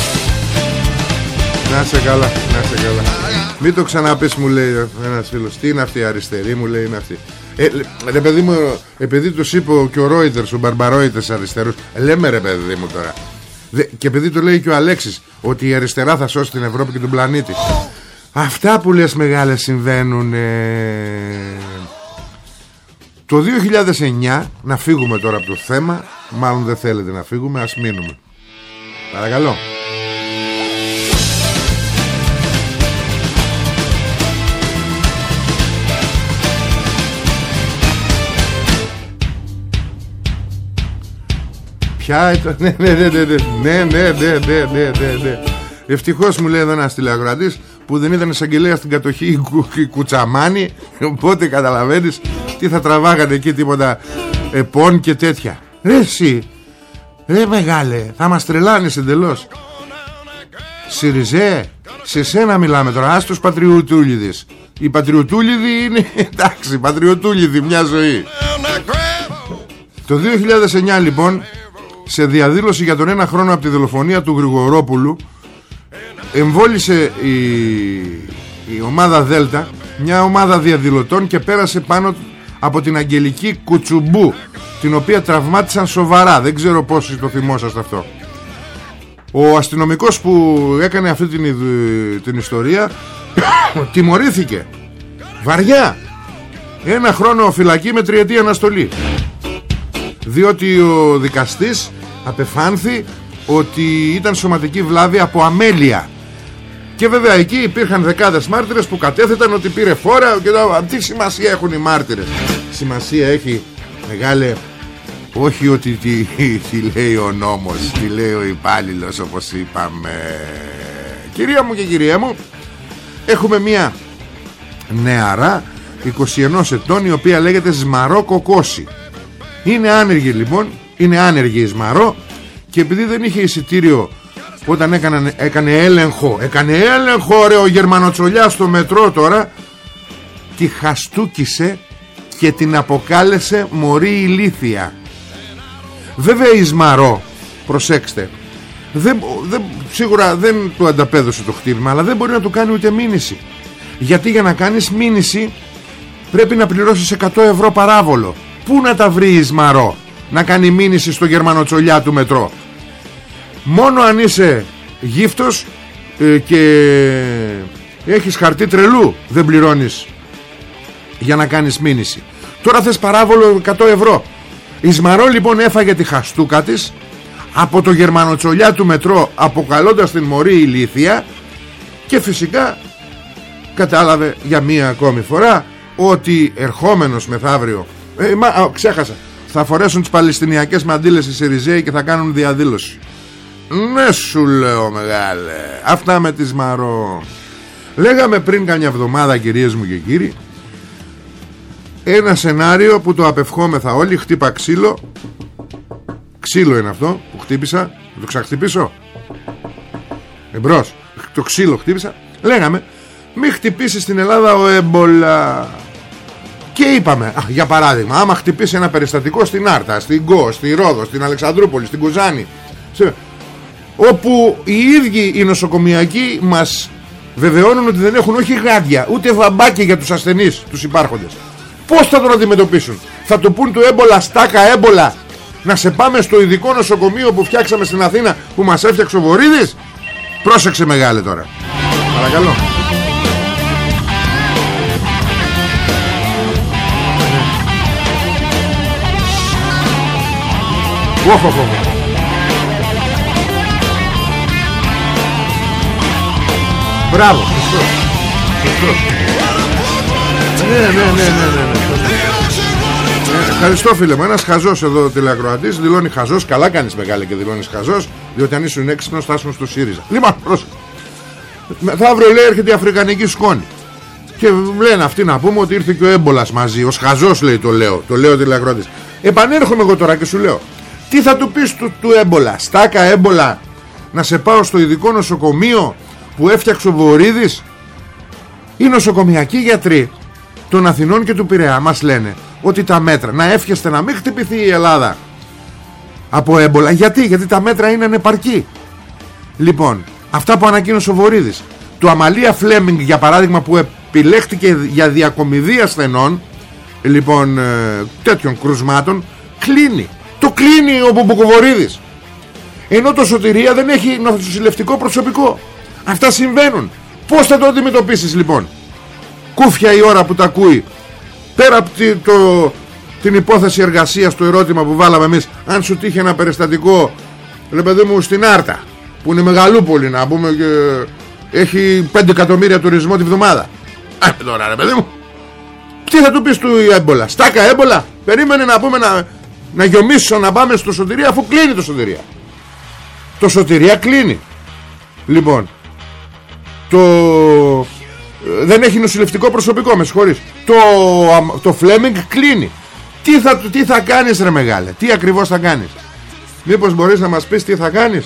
S1: Να σε καλά Να σε καλά Μην το ξαναπείς μου λέει ένας φίλος Τι είναι αυτή η αριστερή μου λέει είναι αυτή ε, ρε παιδί μου Επειδή τους είπε και ο Ρόιτερς Ο Μπαρμπαρόιτερς αριστερούς Λέμε ρε παιδί μου τώρα Δε, Και επειδή το λέει και ο Αλέξης Ότι η αριστερά θα σώσει την Ευρώπη και τον πλανήτη Αυτά που λες μεγάλες συμβαίνουν το 2009 Να φύγουμε τώρα από το θέμα Μάλλον δεν θέλετε να φύγουμε Ας μείνουμε. Παρακαλώ. Ποια ήταν Ναι ναι ναι ναι ναι ναι ναι ναι ναι ναι ναι. Ευτυχώς μου λέει εδώ ένας τηλεακροατής που δεν ήταν εισαγγελέα στην κατοχή η, κου, η Κουτσαμάνη οπότε καταλαβαίνεις τι θα τραβάγανε εκεί τίποτα επών και τέτοια. Ρε εσύ ρε μεγάλε θα μας τρελάνεις εντελώς. Συριζέ σε σένα μιλάμε τώρα άστος πατριωτούλιδες. Οι πατριωτούλιδοι είναι εντάξει πατριωτούλιδοι μια ζωή. Το 2009 λοιπόν σε διαδήλωση για τον ένα χρόνο από τη δολοφονία του Γρηγορόπουλου εμβόλισε η, η ομάδα Δέλτα μια ομάδα διαδηλωτών και πέρασε πάνω από την Αγγελική Κουτσουμπού την οποία τραυμάτισαν σοβαρά. Δεν ξέρω πόσοι το θυμόσαστε αυτό. Ο αστυνομικός που έκανε αυτή την, την ιστορία τιμωρήθηκε. Βαριά! Ένα χρόνο φυλακή με τριετή αναστολή. Διότι ο δικαστής απεφάνθη ότι ήταν σωματική βλάβη από αμέλεια και βέβαια εκεί υπήρχαν δεκάδες μάρτυρες που κατέθεταν ότι πήρε φόρα και το, τι σημασία έχουν οι μάρτυρες. Σημασία έχει μεγάλε όχι ότι τι, τι λέει ο νόμος τι λέει ο υπάλληλος όπως είπαμε. Κυρία μου και κυρία μου έχουμε μια νεαρά 21 ετών η οποία λέγεται Σμαρό Κοκόση. Είναι άνεργη λοιπόν είναι άνεργη η Σμαρό και επειδή δεν είχε εισιτήριο όταν έκανε, έκανε έλεγχο έκανε έλεγχο ρε ο Γερμανοτσολιάς στο μετρό τώρα τη χαστούκησε και την αποκάλεσε μωρή ηλίθια βέβαια η Σμαρό προσέξτε δεν, δεν, σίγουρα δεν του ανταπέδωσε το χτύπημα αλλά δεν μπορεί να του κάνει ούτε μήνυση. Γιατί για να κάνεις μήνυση πρέπει να πληρώσεις 100 ευρώ παράβολο. Πού να τα βρει η Σμαρό να κάνει μήνυση στο γερμανοτσολιά του μετρό; Μόνο αν είσαι γύφτος ε, και έχεις χαρτί τρελού δεν πληρώνεις για να κάνεις μήνυση. Τώρα θες παράβολο 100 ευρώ. Η Σμαρό λοιπόν έφαγε τη χαστούκα της από το γερμανοτσολιά του μετρό αποκαλώντας την μωρή ηλίθια και φυσικά κατάλαβε για μία ακόμη φορά ότι ερχόμενος μεθαύριο ε, μα, α, ξέχασα θα φορέσουν τις παλαιστινιακές μαντήλες οι Σιριζέοι και θα κάνουν διαδήλωση ναι σου λέω μεγάλε. Αυτά με τη Σμαρό Λέγαμε πριν καμιά εβδομάδα κυρίες μου και κύριοι Ένα σενάριο που το απευχόμεθα όλοι. Χτύπα ξύλο. Ξύλο είναι αυτό που χτύπησα. Θα το ξαχτυπήσω. Εμπρός. Το ξύλο χτύπησα. Λέγαμε μη χτυπήσεις στην Ελλάδα ο έμπολα. Και είπαμε, α, για παράδειγμα, άμα χτυπήσει ένα περιστατικό στην Άρτα, στην Γκο, στη Ρόδο, στην Αλεξανδρούπολη, στην Κουζάνη, όπου οι ίδιοι οι νοσοκομιακοί μας βεβαιώνουν ότι δεν έχουν όχι γάντια ούτε βαμπάκι για τους ασθενείς τους υπάρχοντες. Πως θα τον αντιμετωπίσουν; Θα του πούν του έμπολα στάκα έμπολα να σε πάμε στο ειδικό νοσοκομείο που φτιάξαμε στην Αθήνα που μας έφτιαξε ο Βορύδης; Πρόσεξε μεγάλε τώρα. Παρακαλώ. Οχ, οχ, οχ. Μπράβο, σωστός. Σωστός. Ναι, ναι, ναι, ναι, ναι, ναι. Ε, Ευχαριστώ φίλε μου Ένας χαζός εδώ τηλεακροατής Δηλώνει χαζός Καλά κάνεις μεγάλη και δηλώνεις χαζός Διότι αν ήσουν έξυπνος θα ήσουν στο ΣΥΡΙΖΑ Λοιπόν πρόσεχε Μεθαύριο λέει έρχεται η Αφρικανική σκόνη Και λένε αυτοί να πούμε ότι ήρθε και ο έμπολας μαζί Ο σχαζός λέει το λέω Το λέω τηλεακρότης Επανέρχομαι εγώ τώρα και σου λέω Τι θα του πεις του, του έμπολα Στάκα έμπολα να σε πάω στο ειδικό νοσοκομείο Που έφτιαξε ο Βορύδης; Οι νοσοκομιακοί γιατροί Των Αθηνών και του Πειραιά μας λένε Ότι τα μέτρα Να εύχεστε να μην χτυπηθεί η Ελλάδα Από έμπολα. Γιατί, γιατί τα μέτρα είναι ανεπαρκή. Λοιπόν Αυτά που ανακοίνωσε ο Βορύδης. Του Αμαλία Φλέμινγκ για παράδειγμα που επιλέχτηκε για διακομιδή ασθενών Λοιπόν ε, τέτοιων κρουσμάτων Κλείνει. Το κλείνει ο Μπουμπουκοβορίδης Ενώ το Σωτηρία δεν έχει νοσηλευτικό προσωπικό Αυτά συμβαίνουν. Πώς θα το αντιμετωπίσεις λοιπόν; Κούφια η ώρα που τα ακούει. Πέρα από τη- το, την υπόθεση εργασίας Το ερώτημα που βάλαμε εμείς Αν σου τύχει ένα περιστατικό Ρε παιδί μου στην Άρτα Που είναι μεγαλούπολη να πούμε και Έχει 5 εκατομμύρια τουρισμό τη βδομάδα. Α, τώρα ρε παιδί μου Τι θα του πεις του έμπολα; Στάκα έμπολα; Περίμενε να πούμε να, να γιομίσω να πάμε στο σωτηρία Αφού κλείνει το σωτηρία. Το σωτηρία κλείνει. Λοιπόν Το ε, Δεν έχει νοσηλευτικό προσωπικό Με συγχωρείς. Το, αμ- το Φλέμινγκ κλείνει. Τι θα, τι θα κάνεις ρε μεγάλε Τι ακριβώς θα κάνεις; Μήπως μπορείς να μας πεις τι θα κάνεις;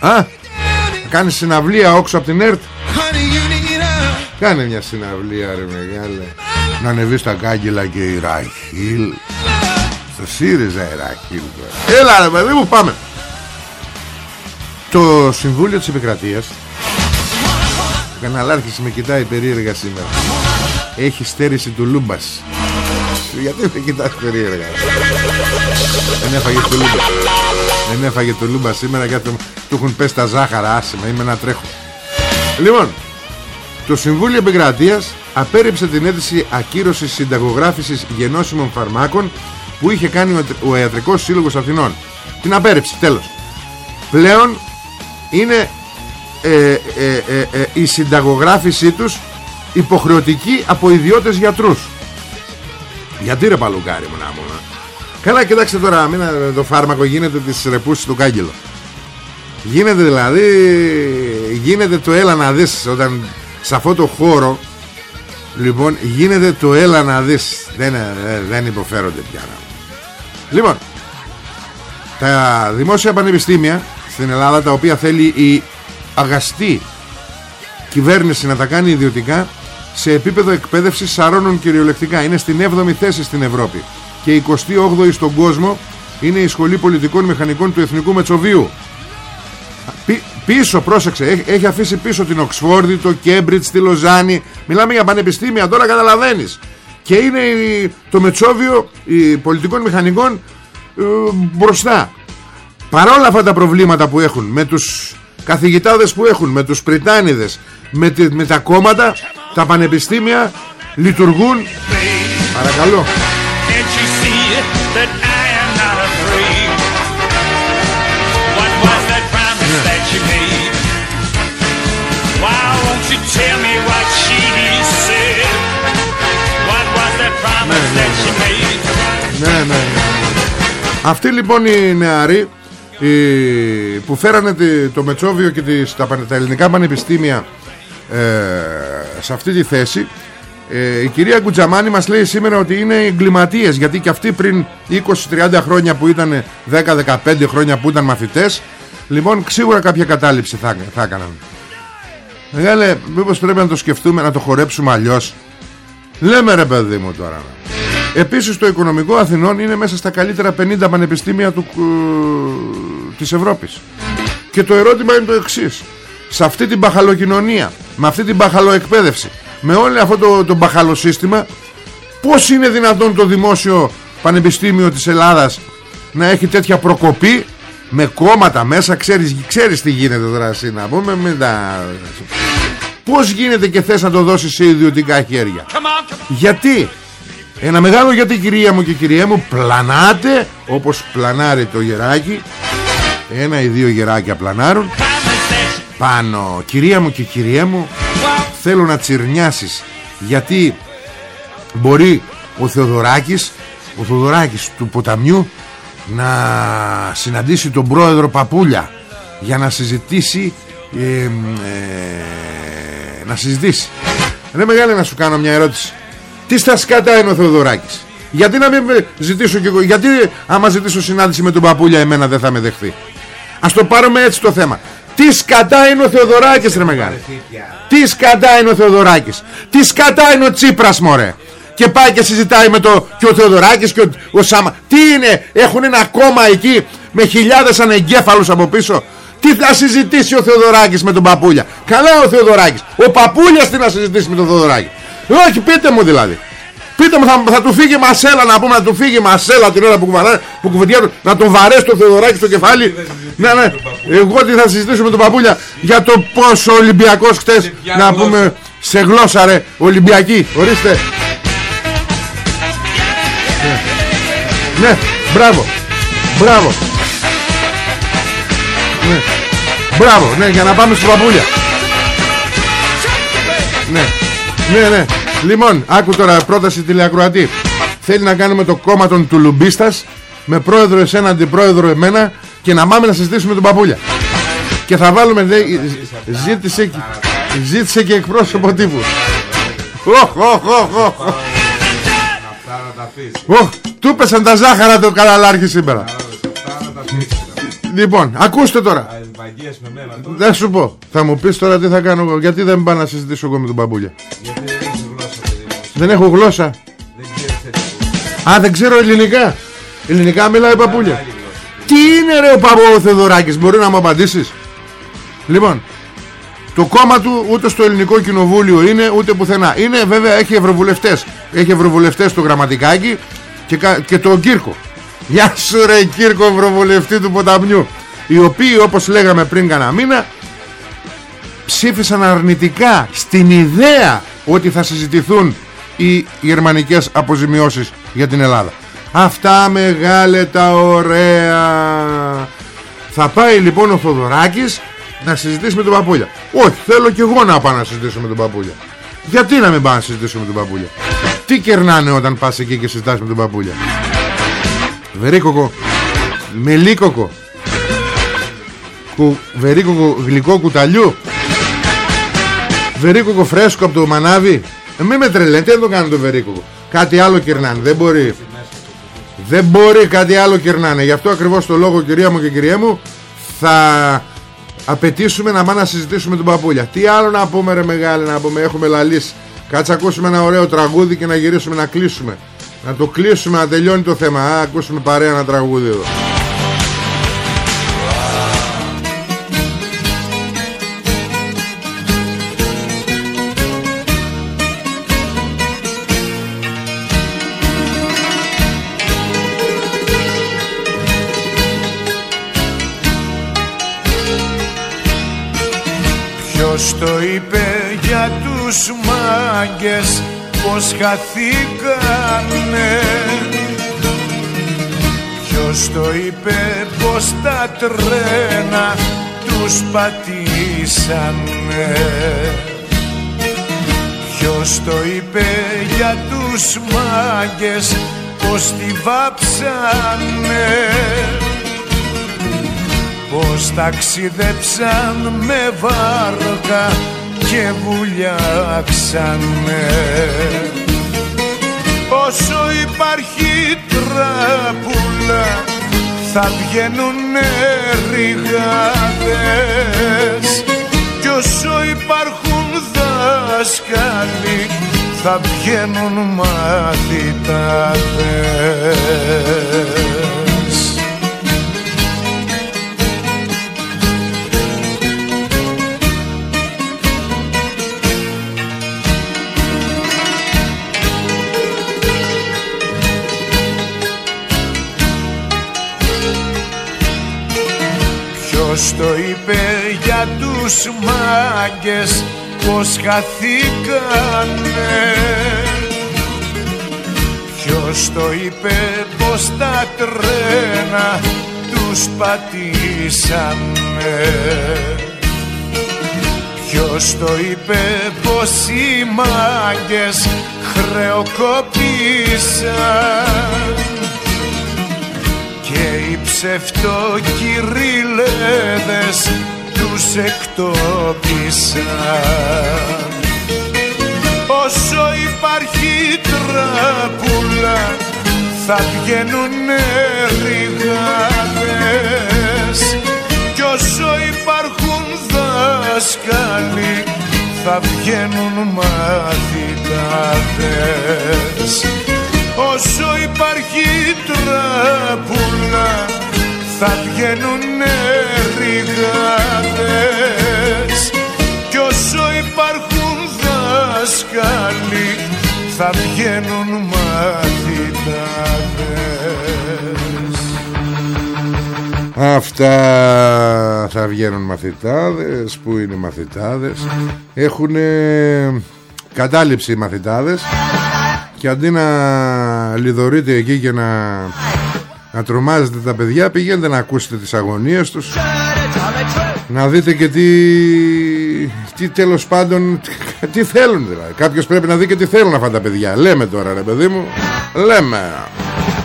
S1: Α θα Κάνεις συναυλία όξω από την ΕΡΤ;
S2: Honey, you need a
S1: Κάνε μια συναυλία ρε μεγάλε. Να ανεβείς στα κάγκελα και η Ραχίλ. Στο ΣΥΡΙΖΑ η Ραχίλ τώρα. Έλα ρε παιδί μου πάμε. Το Συμβούλιο της Επικρατείας Ο καναλάρχης με κοιτάει περίεργα σήμερα Έχει στέρηση του Λούμπας Γιατί με κοιτάς περίεργα; Δεν έφαγε το Λούμπας Δεν έφαγε το Λούμπας σήμερα και του του έχουν πέσει τα ζάχαρα άσημα Είμαι να τρέχω Λοιπόν το Συμβούλιο Επικρατείας απέρριψε την αίτηση ακύρωσης συνταγογράφησης γενώσιμων φαρμάκων που είχε κάνει ο Ιατρ- ο Ιατρικός Σύλλογος Αθηνών. Την απέρριψε, τέλος. Πλέον είναι ε, ε, ε, ε, η συνταγογράφησή τους υποχρεωτική από ιδιώτες γιατρούς. Γιατί ρε παλουκάρι μου να μου. να. Καλά κοιτάξτε τώρα μην, ε, το φάρμακο γίνεται της ρεπούσης του κάγκελο. Γίνεται δηλαδή Γίνεται το έλα να δεις Όταν σε αυτό το χώρο Λοιπόν γίνεται το έλα να δεις Δεν, ε, δεν υποφέρονται πια Λοιπόν Τα δημόσια πανεπιστήμια Στην Ελλάδα τα οποία θέλει η αγαστή Κυβέρνηση να τα κάνει ιδιωτικά Σε επίπεδο εκπαίδευσης σαρώνουν κυριολεκτικά Είναι στην 7η θέση στην Ευρώπη Και η 28η στον κόσμο Είναι η Σχολή Πολιτικών Μηχανικών του Εθνικού Μετσοβίου Πι- πίσω, πρόσεξε, έχει, έχει αφήσει πίσω την Οξφόρδη, το Κέμπριτς, τη Λοζάνη. Μιλάμε για πανεπιστήμια, τώρα καταλαβαίνεις. Και είναι η- το Μετσόβιο η πολιτικών μηχανικών ε, μπροστά. Παρόλα αυτά τα προβλήματα που έχουν με τους καθηγητάδες που έχουν, με τους πριτάνιδες, με, τη- με τα κόμματα, τα πανεπιστήμια λειτουργούν. Παρακαλώ.
S3: Can't you see that I am not afraid? What was that promise that you made? Why won't you tell me what she said? What was that promise that you made?
S1: Ναι, ναι, ναι. Αυτοί λοιπόν οι νεαροί οι, που φέρανε τη- το Μετσόβιο και τις, τα, πανε- τα ελληνικά πανεπιστήμια ε, σε αυτή τη θέση ε, η κυρία Γκουτζαμάνη μας λέει σήμερα ότι είναι εγκληματίες γιατί και αυτοί πριν 20-30 χρόνια που ήταν 10-15 χρόνια που ήταν μαθητές λοιπόν σίγουρα κάποια κατάληψη θα, θα έκαναν. Μεγάλε μήπως πρέπει να το σκεφτούμε να το χορέψουμε αλλιώς. Λέμε ρε παιδί μου τώρα Επίσης το οικονομικό Αθηνών είναι μέσα στα καλύτερα 50 πανεπιστήμια του, ε, της Ευρώπης Και το ερώτημα είναι το εξής Σε αυτή την μπαχαλοκοινωνία Με αυτή την μπαχαλοεκπαίδευση Με όλο αυτό το, το μπαχαλοσύστημα Πώς είναι δυνατόν το δημόσιο πανεπιστήμιο της Ελλάδας Να έχει τέτοια προκοπή Με κόμματα μέσα Ξέρεις, ξέρεις τι γίνεται τώρα εσύ να πούμε μην τα... Πώς γίνεται και θες να το δώσεις σε ιδιωτικά χέρια;
S3: Come on, come on.
S1: γιατί; Ένα μεγάλο γιατί κυρία μου και κυρία μου Πλανάτε όπως πλανάρει το γεράκι. Ένα ή δύο γεράκια πλανάρουν.
S3: Promise that you
S1: Πάνω Κυρία μου και κυρία μου Θέλω να τσιρνιάσεις. Γιατί Μπορεί ο Θεοδωράκης Ο Θεοδωράκης του ποταμιού να συναντήσει τον πρόεδρο Παπούλια για να συζητήσει ε, ε, να συζητήσει. Ρε μεγάλη να σου κάνω μια ερώτηση Τι στα σκατά είναι ο Θεοδωράκης; Γιατί να μην ζητήσω κι εγώ Γιατί άμα ζητήσω συνάντηση με τον Παπούλια Εμένα δεν θα με δεχθεί; Ας το πάρουμε έτσι το θέμα. Τι σκατά είναι ο Θεοδωράκης ρε μεγάλη Τι σκατά είναι ο Θεοδωράκης; Τι σκατά είναι ο Τσίπρας μωρέ; Και πάει και συζητάει με το και ο Θεοδωράκης και ο, ο Σάμα. Τι είναι έχουν ένα κόμμα εκεί με χιλιάδες ανεγκέφαλους από πίσω; Τι θα συζητήσει ο Θεοδωράκης με τον Παπούλια; Καλά ο Θεοδωράκης. Ο Παπούλιας τι να συζητήσει με τον Θεοδωράκη; Όχι πείτε μου δηλαδή. Πείτε μου θα, θα του φύγει μασέλα να πούμε να του φύγει μασέλα την ώρα που, κουβαλά, που κουβεντιάζουν να τον βαρέσει το Θεοδωράκη στο κεφάλι. Ναι, ναι. Εγώ τι θα συζητήσω με τον Παπούλια για το πόσο ο Ολυμπιακός χτες να πούμε σε γλώσσα ρε Ολυμπιακή. Ορίστε. Ναι, μπράβο. Μπράβο. Ναι. Μπράβο, ναι, για να πάμε στο παπούλια. Ναι. Ναι, ναι. Λοιπόν, άκου τώρα πρόταση τηλεακροατή. Θέλει να κάνουμε το κόμμα των τουλουμπίστας με πρόεδρο εσένα, αντιπρόεδρο εμένα και να πάμε να συζητήσουμε τον παπούλια. Και θα βάλουμε, λέει, ζήτησε, ζήτησε και εκπρόσωπο τύπου. Οχ, οχ, οχ, οχ. Οχ, του πέσαν τα ζάχαρα το καλαλάρχη σήμερα. Λοιπόν, ακούστε τώρα. Δεν σου πω. Θα μου πεις τώρα τι θα κάνω εγώ. Γιατί δεν πάω να συζητήσω εγώ με τον μπαμπούλια. Δεν έχω γλώσσα. Α, δεν ξέρω ελληνικά. Ελληνικά μιλάει η παπούλια. Τι είναι ρε ο Παπό Θεοδωράκης, μπορεί να μου απαντήσεις; Λοιπόν, το κόμμα του ούτε στο ελληνικό κοινοβούλιο είναι ούτε πουθενά. Είναι βέβαια έχει ευρωβουλευτές. Έχει ευρωβουλευτές στο γραμματικάκι και, και τον Κύρκο. Γεια σου ρε Κύρκο ευρωβουλευτή του ποταμιού. Οι οποίοι όπως λέγαμε πριν κανένα μήνα ψήφισαν αρνητικά στην ιδέα ότι θα συζητηθούν οι γερμανικές αποζημιώσεις για την Ελλάδα. Αυτά μεγάλε τα ωραία. Θα πάει λοιπόν ο Θοδωράκης να συζητήσει με τον Παπούλια. Όχι, θέλω και εγώ να πάω να συζητήσω με τον Παπούλια. Γιατί να μην πάω να συζητήσω με τον Παπούλια; Τι κερνάνε όταν πας εκεί και συζητάς με τον Παπούλια; Βερίκοκο, μελίκοκο, κου, βερίκοκο γλυκό κουταλιού. Βερίκοκο φρέσκο από το μανάβι. Ε, μην με τρελαίνετε, τι δεν το κάνουν το βερίκοκο. Κάτι άλλο κερνάνε, δεν μπορεί. Δεν μπορεί κάτι άλλο κερνάνε. Γι' αυτό ακριβώς το λόγο κυρία μου και κυρία μου θα απαιτήσουμε να πάμε να συζητήσουμε τον παππούλια. Τι άλλο να πούμε ρε μεγάλη να πούμε έχουμε λαλείς. Κάτσε ακούσουμε ένα ωραίο τραγούδι και να γυρίσουμε να κλείσουμε. Να το κλείσουμε να τελειώνει το θέμα. Α, ακούσουμε παρέα ένα τραγούδι εδώ.
S2: Ποιος το είπε για τους μάγκες; Πως χαθήκανε Ποιος το είπε πως τα τρένα τους πατήσανε. Ποιος το είπε για τους μάγκες πως τη βάψανε. Πως ταξιδέψαν με βάρκα και βουλιάξανε. Όσο υπάρχει τράπουλα θα βγαίνουνε ρηγάδες κι όσο υπάρχουν δάσκαλοι θα βγαίνουν μαθητάδες το είπε για τους μάγκες πως χαθήκανε. Ποιος το είπε πως τα τρένα τους πατήσανε. Ποιος το είπε πως οι μάγκες χρεοκοπήσαν και οι ψευτοκυριλέδες τους εκτόπισαν. Όσο υπάρχει τραπούλα θα βγαίνουνε ρηγάδες. Κι όσο υπάρχουν δάσκαλοι θα βγαίνουν μαθητάδες όσο υπάρχει τραπούλα θα βγαίνουν ρηγάδες κι όσο υπάρχουν δάσκαλοι θα βγαίνουν μαθητάδες.
S1: Αυτά θα βγαίνουν μαθητάδες. Πού είναι οι μαθητάδες; Έχουν κατάληψη οι μαθητάδες Και αντί να λιδωρείτε εκεί και να Να τρομάζετε τα παιδιά Πηγαίνετε να ακούσετε τις αγωνίες τους. Να δείτε και τι Τι τέλος πάντων Τι θέλουν δηλαδή. Κάποιος πρέπει να δει και τι θέλουν αυτά τα παιδιά. Λέμε τώρα ρε παιδί μου. Λέμε.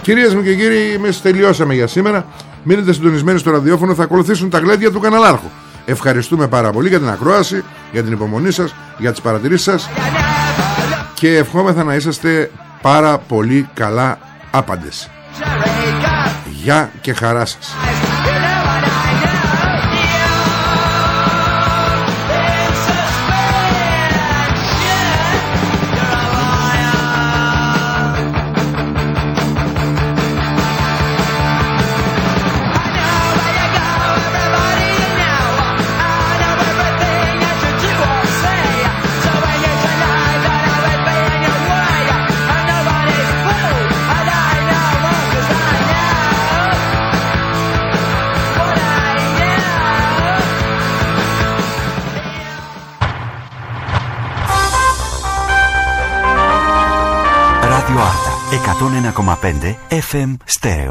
S1: Κυρίες μου και κύριοι, εμείς τελειώσαμε για σήμερα. Μείνετε συντονισμένοι στο ραδιόφωνο, θα ακολουθήσουν τα γλέντια του καναλάρχου. Ευχαριστούμε πάρα πολύ για την ακρόαση, για την υπομονή σας, για τις παρατηρήσεις σας και ευχόμεθα να είσαστε πάρα πολύ καλά άπαντες. Γεια και χαρά σας.
S4: Τον 1,5 FM στέρεο